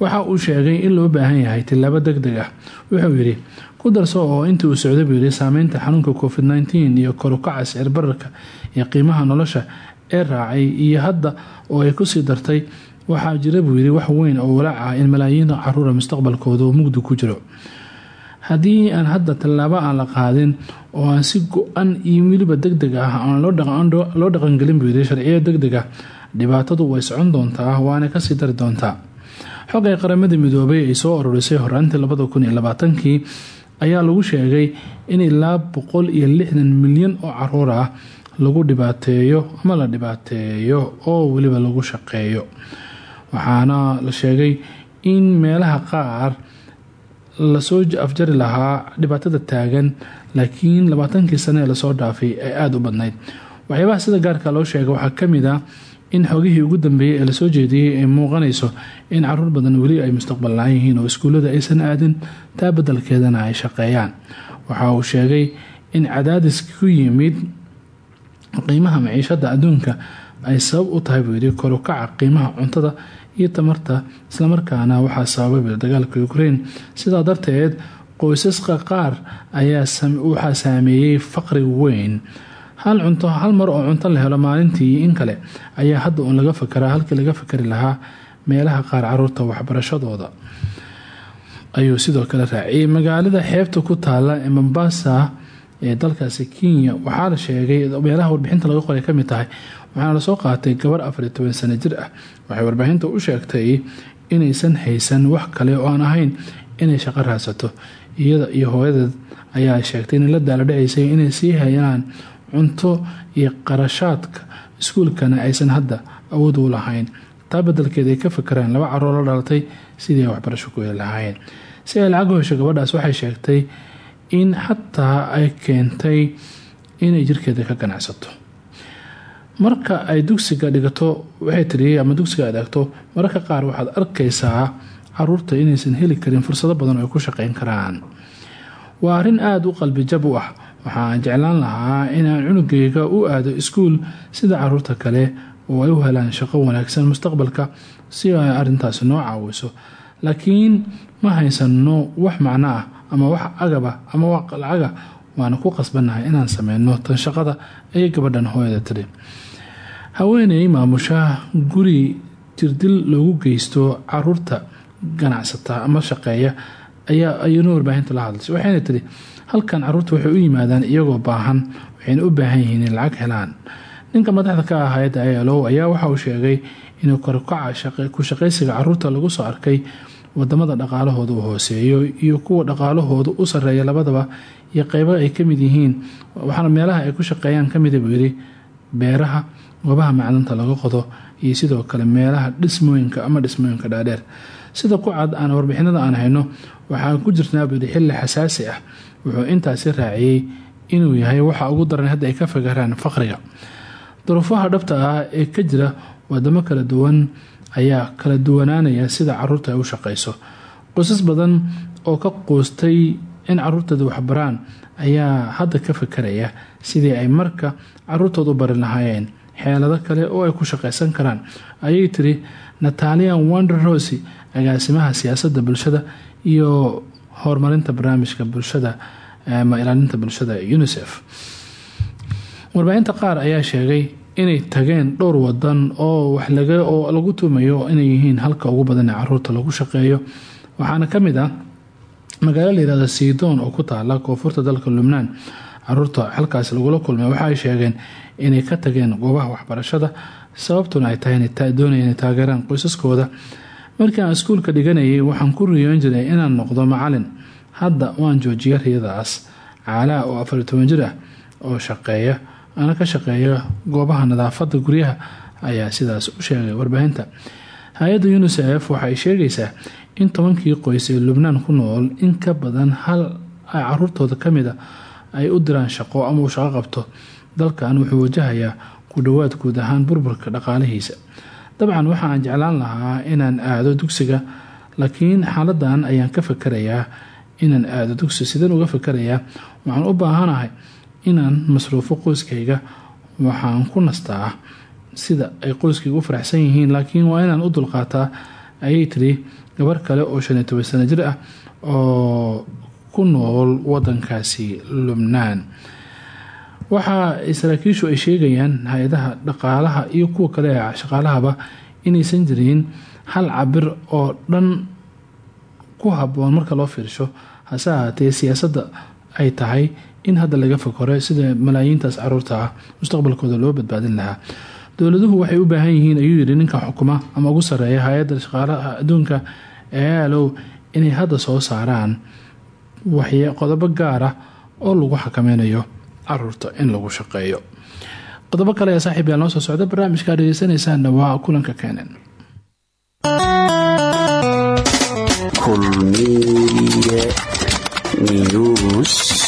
Waxa uu sheegay in loo baahan yahay tilaabo deg deg ah. Wuxuu yidhi ku darso oo intii uu socday buu yidhi saameynta xanuunka covid nteen iyo korukaca sicir bararka iyo qiimaha nolosha ee raacay iyo hadda oo ay ku sii dartay waxaa jira buu yidhi wax weyn oo walaac ah in malaayiin caruura mustaqbalkooda uu mugdi ku jiro haddii aan hadda tallaabo aan la qaadin oo aan si go-an iyo weliba deg deg ah aan loo dhaqangelin buu yidhi sharciyo deg deg ah dhibaatadu way socon doontaa waana ka sii dari doontaa. Xog ay qaramada midoobay ay soo ururisay horaantii labada kun ayaa lagu sheegay in ilaa boqol iyo lixdan milyan oo carruur ah lagu dhibaateeyo ama la dhibaateeyo oo weliba lagu shaqeeyo. Waxaana la sheegay in meelaha qaar la soo afjari lahaa dhibaatada taagan laakiin labaatankii sane ee la soo dhaafay ay aada u badnayd. Waxyaabaha sida gaarka loo sheegay waxaa ka mid ah in xogihii ugu dambeeyey ee la soo jeediyey ay muuqanayso in carruur badan weli ay mustaqbal la'aan yihiin oo iskuullada aysan aadin taa beddelkeedana ay shaqeeyaan. Waxa uu sheegay in cadaadis ku yimid qiimaha maciishada adduunka ay sabab u tahay buu yidhi korukaca qiimaha cuntada iyo tamarta islamarkaana waxaa sababay dagaalka ukraine. Sidaa darteed qoysaska qaar ayaa waxaa saameeyey faqri weyn. Hal cunto hal mar oo cunto la helo maalintii in kale ayaa hadda uun laga fakaraa halkii laga fakari lahaa meelaha qaar carruurta waxbarashadooda. Ayuu sidoo kale raaciyay magaalada xeebta ku taala mombasa ee dalkaasi kenya waxaa la sheegay meelaha warbixinta laga qoray ka mid tahay waxaana la soo qaatay gabar afariyo toban sano jir ah. Waxay warbaahinta u sheegtay inaysan haysan wax kale oo aan ahayn inay shaqo raadsato iyada iyo hooyadeed ayaa sheegtay inay la daaladhacaysay inay sii hayaan cunto iyo qarashaadka iskuulkana aysan hadda awood u lahayn. Taa bedelkeed ay ka fakaraan laba carruur la dhalatay sidii ay waxbarasho ku heli lahayn. Si ay lacag hesho gabadhaas waxay sheegtay in xataa ay keentay inay jirkeeda ka ganacsato marka ay dugsiga dhigato waxay tiri ama dugsiga ay dhigto mararka qaar waxaad arkaysaa carruurta inaysan heli karin fursado badan oo ay ku shaqeyn karaan. Waa arrin aada u qalbijab u ah. Waxaan jeclaan lahaa inaan cunugayga u aado iskuul sida carruurta kale oo ay u helaan shaqo wanaagsan mustaqbalka si ay arintaasi noo caawiso. Laakiin ma haysano wax macno ah ama wax agaba ama wax lacaga waana ku qasbannahay inaan sameyno tan shaqada ayay gabadhan hooyada tiri. Haweeney maamusha guri jirdil loogu geysto carruurta ganacsata ama shaqeeya ayaa ayana warbaahinta la hadlaysay waxayna tiri halkan carruurta waxay u yimaadaan iyagoo baahan waxayna u baahan yihiin in lacag helaan. Ninka madaxda ka ah hay'adda ilo ayaa waxa uu sheegay inuu korkaca ku shaqaysiga carruurta lagu soo arkay waddamada dhaqaalahooda uu hooseeyo iyo kuwa dhaqaalahooda u sareeya labadaba iyo qeybo ay ka mid yihiin waxaana meelaha ay ku shaqeeyaan kamida buu yidhi beeraha goobaha macdanta laga qodo iyo sidoo kale meelaha dhismooyinka ama dhismooyinka dhaadheer. Sida ku cad aan warbixinada aan hayno waxaan ku jirnaa budi xilli xasaasi ah wuxuu intaasi raaciyey inuu yahay waxa ugu daran hadda ay ka fagaraan faqriga. Duruufaha dhabta ah ee ka jira wadamo kala duwan ayaa kala duwanaanaya sida carruurta ay u shaqeyso. Qoysas badan oo ka quustay in caruurtooda waxbaraan ayaa hadda ka fakaraya sidii ay marka caruurtooda u bari lahaayeen. Xeelado kale oo ay ku shaqeysan karaan ayay tiri natalian wander rosy agaasimaha siyaasadda bulshada iyo horumarinta barnaamijka bulshada ama ilaalinta bulshada unisef warbaahinta qaar ayaa sheegay inay tageen dhowr wadan oo oo lagu tuumayo inay yihiin halka ugu badan ee carruurta lagu shaqeeyo. Waxaana ka mid ah magaalo layirahda sidoon oo ku taala koonfurta dalka lubnaan. Caruurta halkaasi lagula kulmay waxaay sheegeen inay ka tageen goobaha waxbarashada sababtuna ay tahay doonaya inay taageeraan qoysaskooda. Markii aan iskuulka dhiganayay waxaan ku riyoon jiray inaan noqdo macalin. Hadda waan joojiyay riyadaas caalaa oo afar toban jir ah oo shaqeeya ana ka shaqeeya goobaha nadaafada guryaha ayaa sidaas u sheegay warbaahinta. Hay'adda unisef waxay sheegaysaa in tobankii qoys ee lubnaan ku nool in ka badan hal caruurtooda ka mid a ay u diraan shaqo ama uu shaqo qabto. Dalkan wuxuu wajahayaa ku dhowaad guud ahaan burburka dhaqaalihiisa. Dabcan waxa aan jeclaan lahaa inaan aado dugsiga laakiin xaaladan ayaan ka fakarayaa inaan aado dugsi. Sideen uga fakarayaa waxaan u baahanahay inaan masruufo qoyskayga waxaan ku nastaa sida ay qoyskayga u faraxsan yihiin laakiin waa inaan u dulqaataa. Ayay tiri gabar kale oo shan iyo toban sano jir ah oo ku nool wadankaasi lubnaan. Waxa saraakiishu ay sheegayaan hay'adaha dhaqaalaha iyo kuwa kale ee shaqaalahaba inaysan jirin hal cabir oo dhan ku haboon marka loo fiirsho. Hase ahaatee siyaasadda ay tahay in hadda laga fakore sida malaayiintaas carruurta ah mustaqbalkooda loo badbaadin lahaa. Dowladuhu waxay u baahan yihiin ayuu yidhi ninka xukuma ama ugu sareeya hay'adda shaqaalaha adduunka ee alow inay hadda soo saaraan qodobo gaar ah oo lagu xakameynayo carruurta in lagu shaqeeyo. Qodobo kale ee saaxiib noo soo socda barnaamijkaa dhegeysanaysaana waa kulanka keenan. Kulmiye news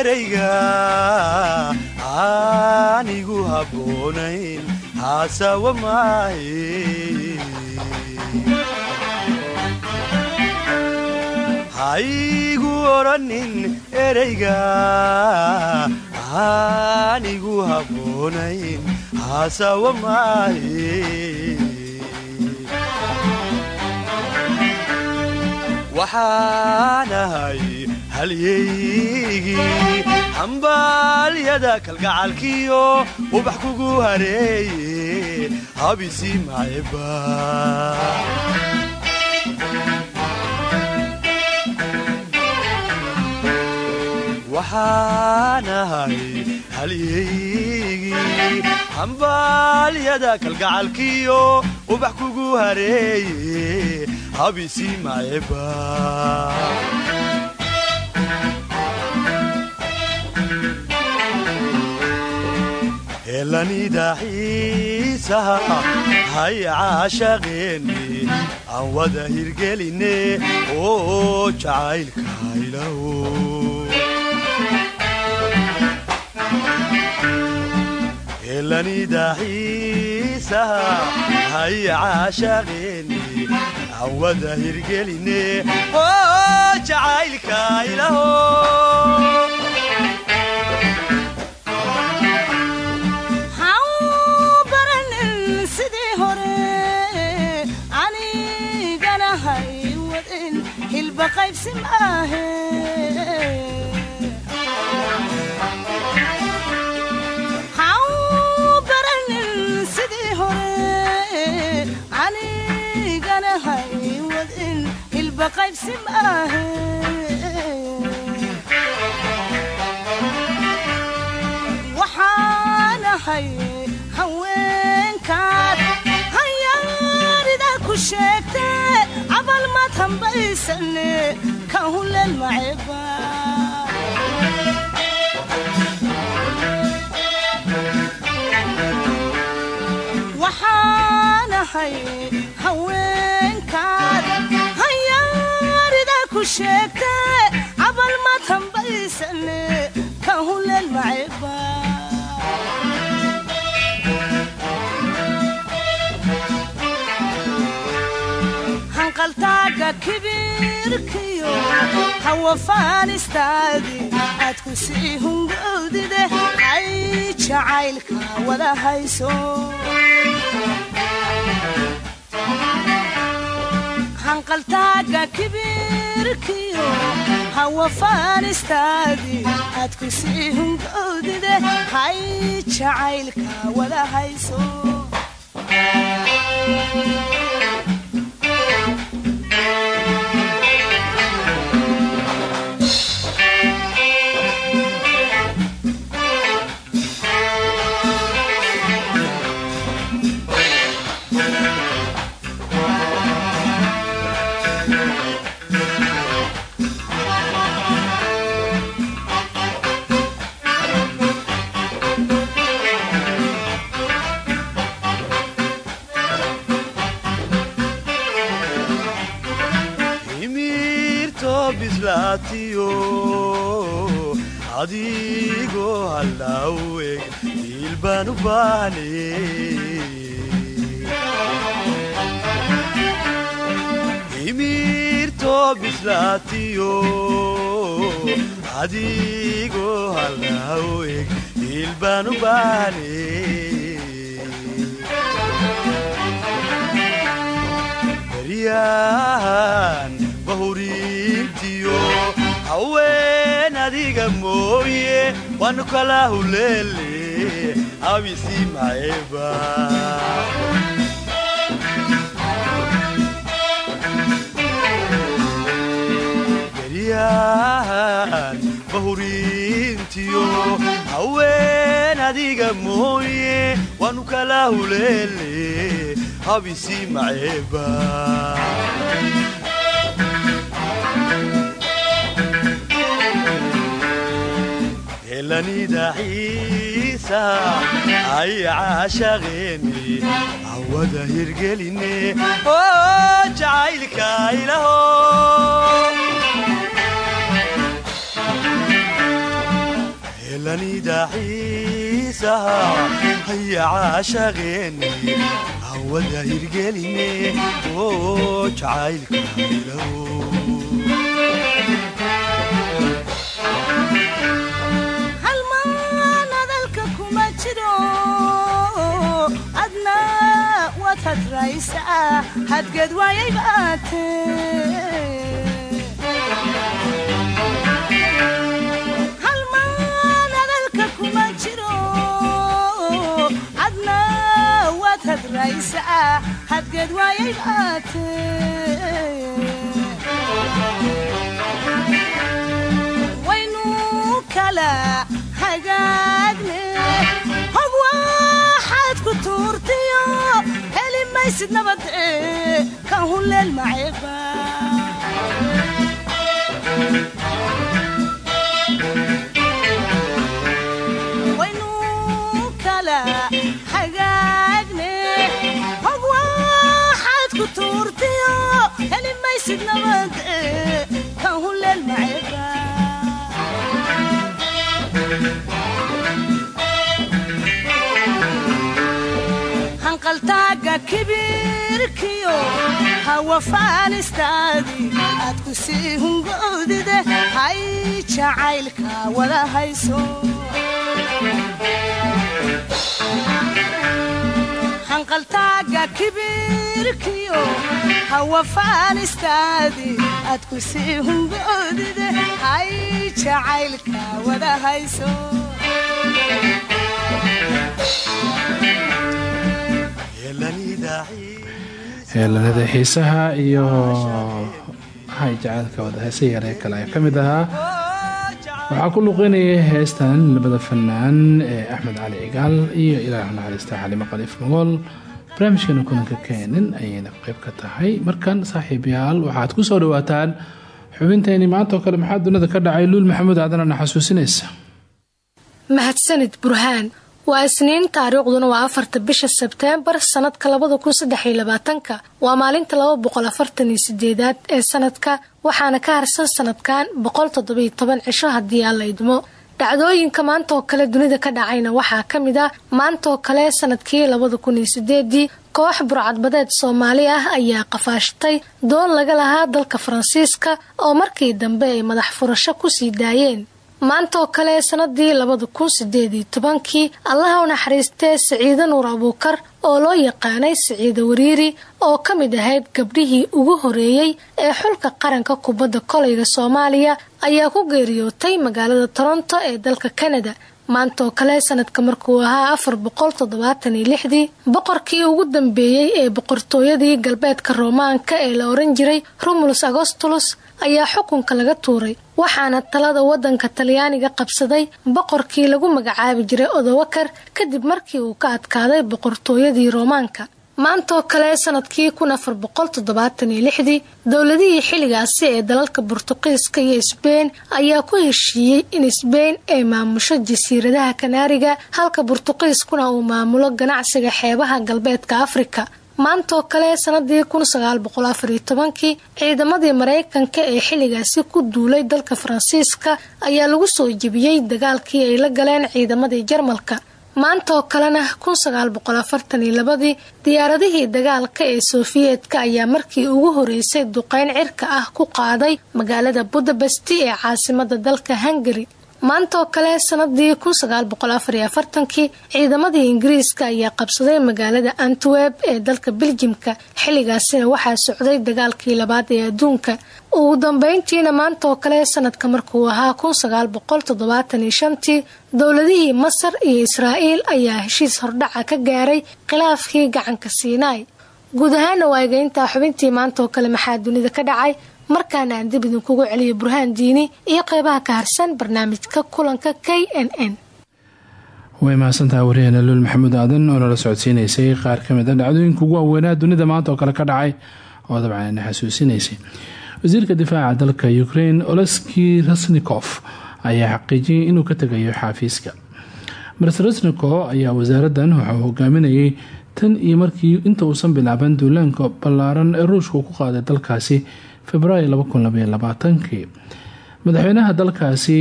ereyga aanigu habboonayn haasawa maahe haygu odhanin ereyga aanigu habboonayn haasawa maahe waxaanahay halyeygii hambaalyada kalgacalkiyo ubax kugu hareeye habisi maceba waxaanahay halyeygii hambaalyada kalgacalkiyo ubax kugu hareeye habisi maceba helanida xiisaha hay caashaqeenne aan wada hirgeline oo jacaylka ilaho helanida xiis xiisaha haya caashaaqeeni aan wada hirgeline jacaylka ilaho. Baranin sidii qaybsi maahe waxaanahay haweenkaad hayaarida ku sheegte cabal maad hambaysane ka huleel maceba waxaanahay haweenkaad hanqaltaaga kibirkiyo hawa faanistaadi aad ku sii hungowdide ay jacaylka wada hayso hanqaltaaga kibirkiyo hawa faanistaadi aad ku sii hungowdide hay jacaylka wada hayso bislaatiyo adigoo hallaweg ilbaan u baahne imirto bislaatiyo adigoo hallaweg ilbaan u baahne baryahan bahuriintiyo haween adiga mooye waanu kala huleele abisi maeba baryahan bahuriintiyo haween adiga mooye waanu kala huleele habisi maceeba helanida xiisa ay caashaqeeni awada hirgeline oo jacaylka ilaho helanida xiisaha ay caashaqeeni awada hirgeline oo jacaylka ilaho jiro adna waad hadraysaa hadgeed waayay baate halmaan hadalka kuma jiro adna waad hadraysaa hadgeed waayay baate heli maysid nabadce kan huleel maceba waynu kala hagaagne hog waxaad ku tuurtiyo heli maysid kibirkiyo hawa faanistaadi aad ku sii hungoodide hay jacaylka wada hayso. Hanqaltaaga kibirkiyo hawa faanistaadi aad ku sii hungoodide hay jacaylka wada hayso heelanada xiisaha iyo hay jacaylka wada heese yaree kale ee ka mid ahaa. Waxaa ku luqeynayay heestan labada fanaan ee axmed cali cigaal iyo ilaah naxariista xalimo qaliif mogool. Barnaamijkeena kulanka keenin ayayna qayb ka tahay. Markan saaxiibayaal waxaad ku soo dhawaataan xubinteeni maanta oo kale maxaa dunida ka dhacay? Luul maxamuud aadanana xasuusinaysa. Mahadsanid burhaan waa isniin taariikhduna waa afarta bisha sebteembar sanadka labada kun labaatanka. Waa maalinta laba boqol afartan sideedaad ee sanadka waxaana ka harsan sanadkan boqol toddobiyo toban cisho haddii aan la idmo. Dhacdooyinka maanta oo kale dunida ka dhacayna waxaa ka mid ah. Maanta oo kale sannadkii labada kun koox burcadbadeed soomaali ah ayaa qafaashtay doon laga lahaa dalka faransiiska oo markii dambe ay madax furasho ku sii daayeen maanta oo kale sanadii labada kun sideed tobankii allaha u naxariistee siciide nuur abuukar oo loo yaqaanay siciide wariiri oo ka mid ahayd gabdhihii ugu horeeyey ee xulka qaranka kubadda kolayga soomaaliya ayaa ku geeriyootay magaalada toronto ee dalka kanada maanta oo kale sanadka markuu ahaa afar boqol toddobaatan iyo lixdii boqorkii ugu dambeeyey ee boqortooyadii galbeedka roomaanka ee la oran jiray romulus agostulus ayaa xukunka laga tuuray. Waxaana talada wadanka talyaaniga qabsaday boqorkii lagu magacaabi jiray odowakar kadib markii uu ka adkaaday boqortooyadii roomaanka maanta oo kale sannadkii kun afar boqol iyo lixdii dowladihii xilligaasi ee dalalka burtuqiiska iyo sbein ayaa ku heshiiyey in sbein ay maamusho jasiiradaha kanaariga halka burtuqiiskuna uu maamulo ganacsiga xeebaha galbeedka afrika maanta oo kale sanadii kun sagaal boqol afar iyo tobankii ciidamadii maraykanka ee xilligaasi ku duulay dalka faransiiska ayaa lagu soo jebiyey dagaalkii ay la galeen ciidamadii jarmalka. Maanta oo kalena kun sagaal boqol afartan iyo labadii diyaaradihii dagaalka ee sofiyeetka ayaa markii ugu horeysay duqeyn cirka ah ku qaaday magaalada budabesti ee caasimada dalka hungari maanta oo kale sanadii afartankii ciidamadii ingiriiska ayaa qabsaday magaalada antwerp ee dalka beljimka xilligaasina waxaa socday dagaalkii labaad ee adduunka. Ugu dambeyntiina maanta oo kale sanadka markuu ahaa shantii dowladihii masar iyo israa'iil ayaa heshiis hordhaca ka gaaray khilaafkii gacanka siinaay guud ahaana waa egeyntaa xubintii maanta oo kale maxaa dunida ka dhacay markaana aan dib idinkugu celiyo burhaan diini iyo qeybaha ka harsan barnaamijka kulanka k way mahadsantaha waryaheena luul maxamuud aadan oo nala socodsiinaysay. Qaar ka mid a dhacdooyinka ugu waaweynaa dunida maanta oo kale ka dhacay. Oo dabcan xasuusinaysay. Wasiirka difaaca dalka ukraine oleski rasnikof ayaa xaqiijiyay inuu ka tegayo xaafiiska. Mars rasniko ayaa wasaaraddan wuxuu hogaaminayay tan iyo markii inta uusan bilaaban duulaanka ballaaran ee ruushka ku qaaday dalkaasi februaayo kii madaxweynaha dalkaasi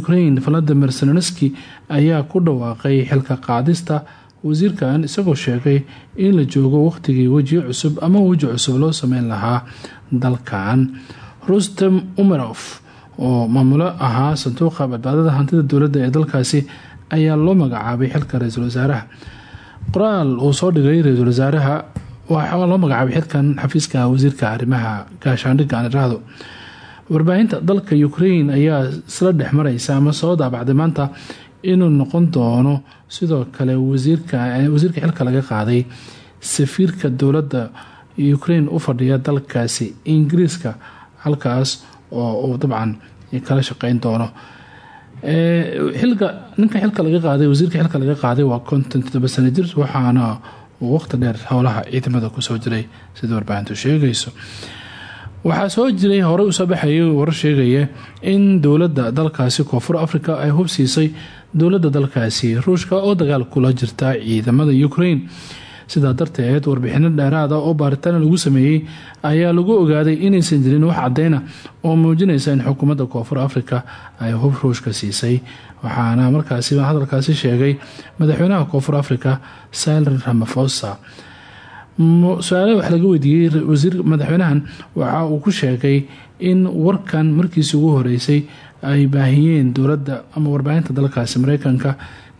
ukraine valadimir zelenski ayaa ku dhawaaqay xilka qaadista. Wasiirkan isagoo sheegay in la joogo waqtigii weji cusub ama weji cusub loo sameyn lahaa dalkan rustem umerof oo maamulo ahaa sanduuqa badbaadada hantida dowladda ee dalkaasi ayaa loo magacaabay xilka ra'iisul wasaaraha. Qoraal uu soo dhigay ra'iisul wasaaraha waxaa loo magacaabay xilkan xafiiska wasiirka arrimaha gaashaandhigga aan iraahdo warbaahinta dalka ukraine ayaa isla dhex mareysa ama soo daabacday maanta inuu noqon doono sidoo kale wasiirka xilka laga qaaday. Safiirka dowladda ukraine u fadhiya dalkaasi ingiriiska halkaas oo dabcan kala shaqeyn doono. Xilka ninka xilka laga qaaday wasiirka xilka laga qaaday waa konton todoba waxaana uu waqti dheer howlaha ciidamada ku soo jiray sida warbaahintu sheegayso. Waxaa soo jiray horey u soo baxayay warar sheegaya in dowladda dalkaasi koonfur africa ay hubsiisay dowladda dalkaasi ruushka oo dagaal kula jirta ciidamada ukraine sidaa darteed warbixino dheeraada oo baaritaan lagu sameeyey ayaa lagu ogaaday inaysan jirin wax cadeyna oo muujinaysa in xukuumadda koonfur africa ay hub ruushka siisay. Waxaana markaasi hadalkaasi sheegay madaxweynaha koonfur africa silen ramafosa su'aale wax laga weydiiyey wasiir madaxweynahan waxa uu ku sheegay in warkan markiisi ugu horeysay ay baahiyeen dowladda ama warbaahinta dalkaasi mareykanka.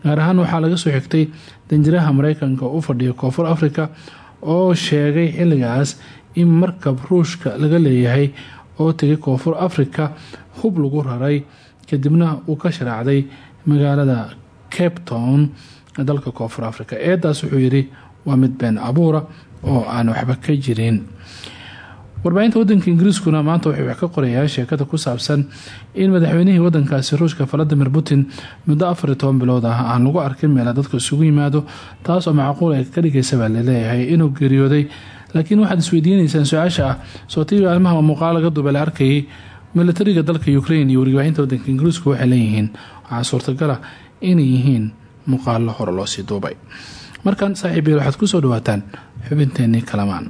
Gaar ahaan waxaa laga soo xigtay danjiraha mareykanka u fadhiya koonfur africa oo sheegay xilligaas in markab ruushka laga leeyahay oo tegay koonfur africa hub lagu raray kadibna uu ka sharaacday magaalada cape town dalka koonfur africa eedaas wuxuu yidhi waa mid been abuura oo aan waxba ka jirin warbaahinta wadanka ingiriiskuna maanta waxay wax ka qorayaa sheekada ku saabsan in madaxweynihii wadankaasi ruushka valadimir putin muddo afariyo toban bilood ah aan lagu arkin meela dadka isugu yimaado taas oo macquul ay ka dhigaysa baa la leeyahay inuu geeriyooday. Laakiin waxaad isweydiinaysaan su'aasha ah dalka ukraine iyo warbaahinta wadanka ingiriisku waxay leeyihiin waxaa suurtagala inay yihiin muuqaalo hore loosii duubay. Markan saaxiibyeel waxaad ku soo dhawaataan xubinteenii kalamaan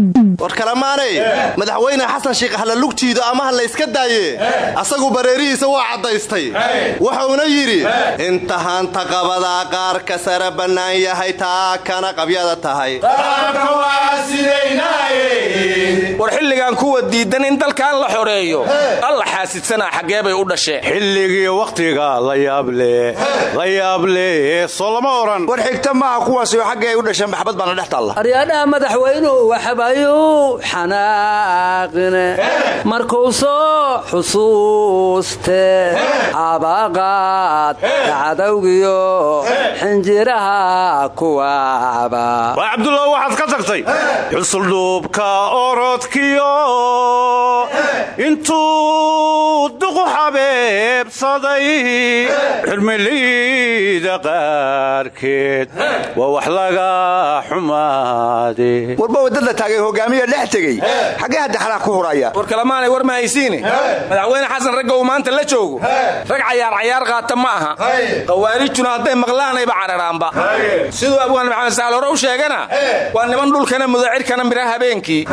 war kalamaaney madaxweyne xasan sheikh ahlalugtiida amaha la yska daaye? Asagu bareerihiisa waa caddaystay. Wuxuuna yidhi inta haanta qabadaa qaarka sare bannaan yahay taa kana qabyada tahay. War xilligan kuwa diidan in dalkan la xoreeyo. Alla xaasidsanaa xaggee bay u dhasheen xilligii wakhtiga la yaable la yaable soo lama oran. War xigta maaha kuwaasoo xagga ay u dhasheen maxbad baana dhex taalla. Aryaadhaha madaxweynuhu xanaaqine markuu soo xusuuste abaqaad cadowgiyo xinjiraha kuwaaba waa cabdullah waxaad ka tagtay? Xusuldhuubka orodkiyo intuu duqu xabeebsaday xurmiliyda qaarkeed waa wax laga xumaade hogaamiya dhex tegey xaggee hadda xalaaq ku huraya war kalamaanay war ma haysiine madaxweyne xasan ragga uu maanta la joogo. Rag cayaar cayaar qaata ma aha. Khawaarijtuna hadday maqlaanayba cararaanba. Siduu abwaan maxamed saal hore u sheegana waa niman dhulkana mudacirkana midha habeenkii.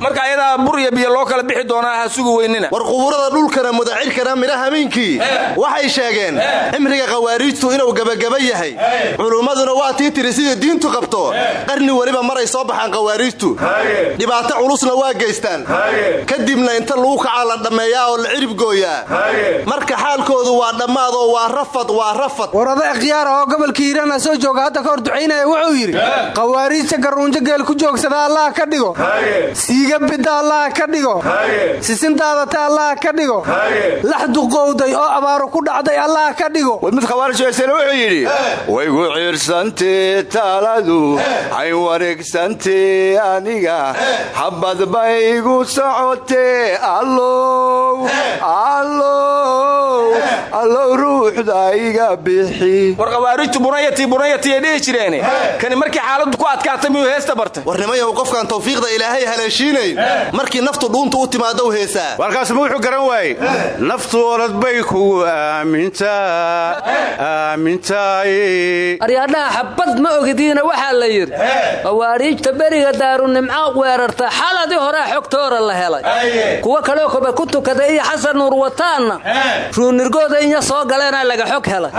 Marka ayadaa bur iyo biyo loo kala bixi doonaa ha sugu weynina. War qubuurada dhulkana mudacirkana midha habeenkii. Waxay sheegeen cimriga khawaariijtu inuu gebagaba yahay. Culummaduna waa tii tiri sidai diintu qabto. Qarni weliba maray soo baxaan khawaariijtu dhibaato culusna waa geystaan. Kadibna inta lagu kacaa la dhammeeyaa oo la ciribgooyaa marka xaalkoodu waa dhammaad oo waa rafad waa rafad. War oday khiyaara oo gobolka hiiraana soo jooga hadda ka hor ducaynaya wuxuu yidhi khawaariijta garuunjo geel ku joogsada allah ka dhigo. Siiga bidda allah ka dhigo. Sisindaadata allah ka dhigo. Lax duqowday oo abaaru ku dhacday allah ka dhigo. Mid khawaarij weysana wuxuu yidhi waygu ciirsantee taaladu hay wareegsantee aniga xabad baygu socotee allow allow allow ruuxda iga bixi war khawaarijtu bunayati bunayatiyay dhihi jireene kani markii xaaladdu ku adkaatay miyuu heesta bartay? Warnimayow qofkaan tawfiiqda ilaahay haleeshiinayn markii naftu dhuunta u timaadou heesaa. Warkaas ma wuxuu garan waaye naftu orad bay kugu aamintaa. Aamintaaye aryaadhaha xabbad ma ogidiina waxaa la yidhi. Khawaariijta beriga daarunimco weerarta xaladii horea xogtoora la helay. Kuwo kaleo koba ku tukada iyo xasan nuur wataanna. Ruunirgooda inya soo galeenaa laga xog helay.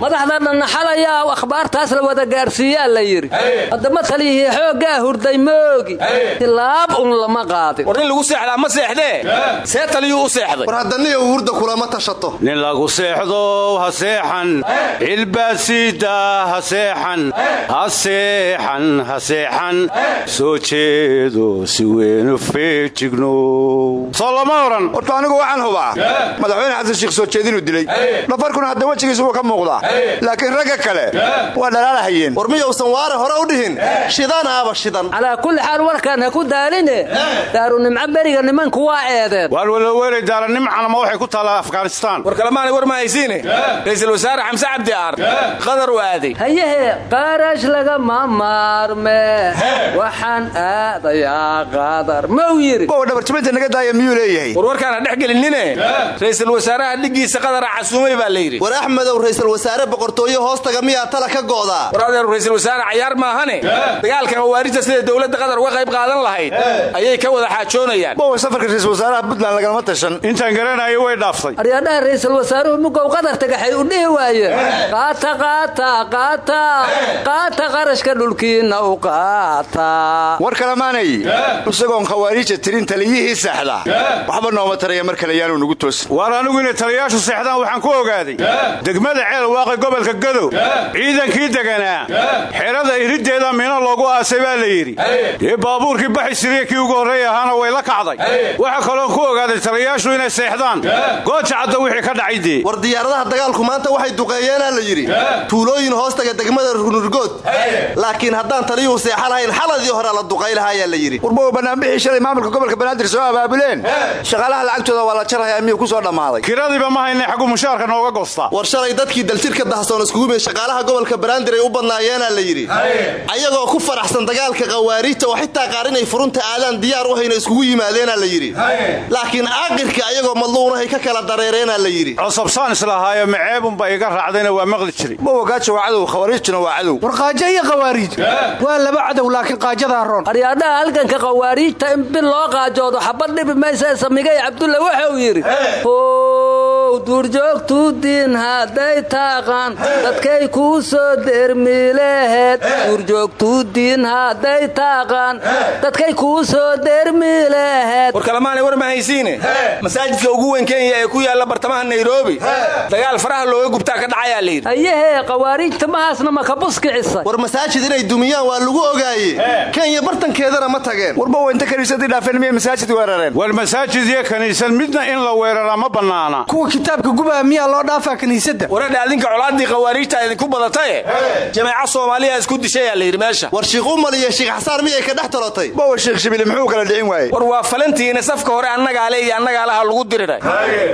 Madaxda dhanna xalayaa akhbaartaas la wada gaarsiiyaa la yidhi. Haddama taliyihii xooggaa hurday moogi. Tilaab un lama qaadin. War in lagu seexdaa ma seexdee? See taliyuu u seexday. War haddaniyo hurda kulama tashato. Nin lagu seexdo ha seexan. Cilbaad ha seexan. Ha seexan ha seexan. Soo si weynu feejigno soo lama oran horta anigu waxaan hubaa. Madaxweyne xasan sheikh soo jeedinuu dilay. Dhafarkuna hadda wejigiisu wuu ka muuqdaa. Laakiin ragga kale waa dhalaalahayeen war miyousan waare hore u dhihin? Shidanaaba shidan calaa kulli xaal warkaan ha ku daaline. Daarunimco beriga nimanku waa eedeen. Waar walaweelay daaranimcana ma waxay ku taallaa afghanistaan war kalamaanay war ma haysiine? Ra'iisul wasaare xamse cabdi aar. Qadar u aaday hayehe qaarash lagama maarme. Waxaan aadayaa qadar mau yidhi? Dhabarjabinta naga daaya miyuu leeyahay? Warwarkaana dhex gelinine. Ra'iisul wasaaraha dhiggiisa qadara casuumay baa la yidhi. War axmedow ra'iisul wasaare boqortooye hoostaga miyaa tala ka go'daa war adeer ra'iisul wasaare cayaar maahane? Dagaalka khawaarijta sida dowladda qatar uga qayb qaadan lahayd ayay ka wada xaajoonayaan. Bowa safarka ra'iisul wasaaraha puntland lagalama tashan. Intaan garanayo way dhaaftay. Aryadhaha ra'iisul wasaaruhu mugow qadar tagaxay u dhihi waayeen qaata qaata qaata. Qaata qarashka dhulkiinna u qaata. War kalamaanay isagoon khawaariija tirin taliyihii seexda. Waxba nooma taraya mar kale yaanu nugu toosin. Waar anigu inay taliyayaashu seexdaan waxaan ku ogaaday. Degmada ceel waaqi gobolka gadow. Ciidankii deganaa. Xerada iriddeeda miino loogu aasay baa la yidhi. Dee baabuurkii baxi siriya kii ugu horreey ahaana way la kacday. Waxa kaloon ku ogaaday taliyayaashu inay seexdaan. Gooja cadda wixii ka dhacay dee. War diyaaradaha dagaalku maanta waxay duqeeyeenaa la yidhi. Tuulooyin hoostaga degmada nurgood laakiin haddaan taliyuhu seexa lahayn xaladii hore la ayaa la yidhi. Warbowa banaanbixii shalay maamulka gobolka banaadir soo abaabuleen? Shaqaalaha lacagtooda waa la jarhayaa miyuu ku soo dhammaaday? Kiradiiba ma haynay xaggu mushaarka nooga goostaa war shalay dadkii daljirka dahsoon iskugu yimid shaqaalaha gobolka banaadir ay u badnaayeenaa la yidhi. Ayagoo ku faraxsan dagaalka khawaariijta oo xitaa qaar inay furunta aadaan diyaar u hayna iskugu yimaadeenaa la yidhi. Laakiin aaqirka ayagoo madluunahay ka kala dareereenaa la yidhi. Cosabsaan islahaayo maceebunba iga raacdayna waa maqli jiray bowa gaajo waa cadow waa cadow. War qaajo iyo khawaariij. Waa laba cadow laakiin qaajadaa roon halganka khawaariijta in bil loo qaajoodo xabad dhibi maysa samigay cabdulle wuxuu yidhi ow duurjoogtuu diin hadday taaqaan dadkay kuu soo dermiileheed duurjoogtuu diin hadday taaqaan dadkay kuu soo dermiileheed war kalamaanay war ma haysiine? Masaajidka ugu weyn kenya ee ku yaalla bartamaha nairobi dagaal faraha looga gubtaa ka dhacayaa layidhi ayahee khawaariijta mahaasna maka buskicisay? War masaajid inay dumiyaan waa lagu ogaaye. Kenya bartankeedana ma tageen. Warbowa inta kaniisadii dhaafeen miyay masaajid weerareen. War masaajid iyo kaniisad midna in la weeraraa ma bannaana. Kuwa kitaabka gubaa miyaa loo dhaafaa kiniisadda? Waradha adinka colaaddii khawaariijta idinku badataye jameeca soomaaliya isku dishayaa layidhi meesha. War shiikh umal iyo shiikh xasaan miyay ka dhex talotay bowa sheekh shibili muxuu kala dhicin waaye war waa falantiina safka hore annagaale iyo annagaalaha lagu diriray.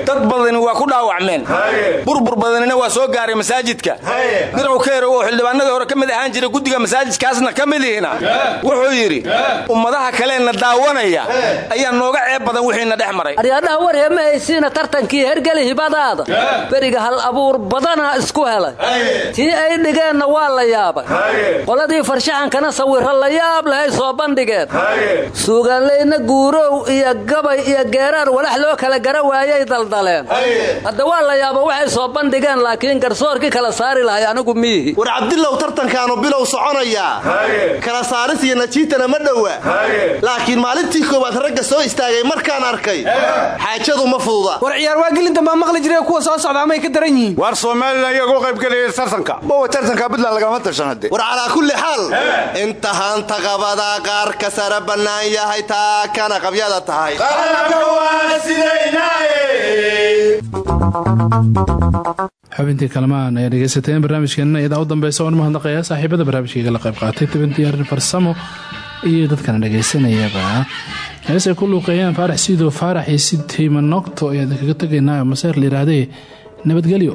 Dad badani waa ku dhaawacmeen. Burbur badanina waa soo gaaray masaajidka. Mirow keerow oo xildhibaanadii hore ka mid ahaan jiray guddiga masaajidkaasna ka midihina wuxuu yidhi ummadaha kaleenna daawanaya ayaa nooga ceeb badan wixiina dhex maray. Aryaadhaha war hee ma haysiina tartankii hergeli hibadaada beriga hal abuur badanaa isku helay. Tii ay dhigeenna waa la yaabay. Qoladii farshaxankana sawirro la yaab lahay soo bandhigeen. Suugaanlayna guurow iyo gabay iyo geeraar walax loo kala gara waayay daldaleen. Hadda waa la yaaba waxay soo bandhigeen laakiin garsoorkii kala saari lahay anigu miihi. War cabdilow tartankaanu bilow soconayaa. Kala saaris iyo najiitana ma dhowa laakiin maalintii koowaad ragga soo istaagay markaan arkay. Xaajadu ma fududa maqli jire kuwa soo socda amay ka daran yihiin? Waar somalilan iyagoo qaybgelaya tartanka. Bowa tartanka puntland lagalama tashan hadde. War calaa kulli xaal. Inta haanta qabada qaar ka sara bannaan yahay taa kana qabyada tahay. Xubintii kalamaan ayaa dhegeysateen barnaamijkeenna idaa u dambeysa oon mahadnaqaya saaxiibada barnaamijkayga la qayb qaatay. Toban diyaarin farsamo iyo dadkana dhegeysanayaba hees ay ku luuqeeyaan faarax sidoo faarax iyo sidtiima nogto ayaan kaga tegaynaa maseer la yihaahdee nabadgelyo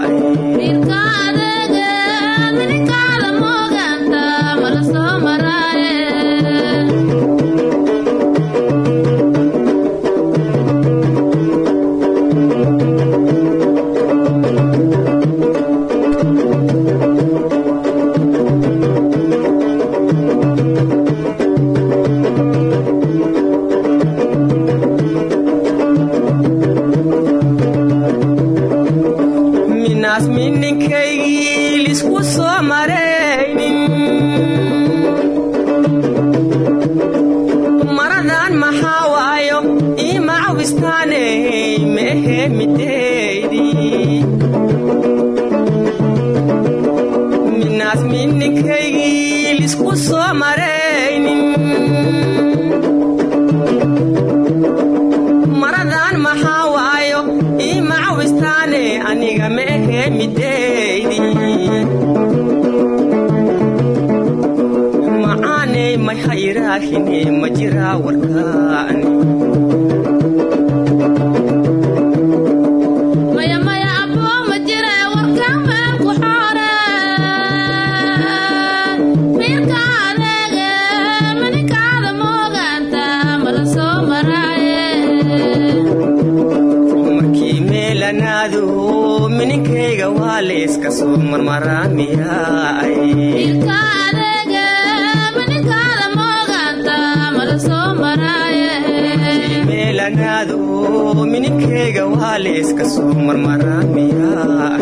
domininkeyga waa layska soo marmaraamaya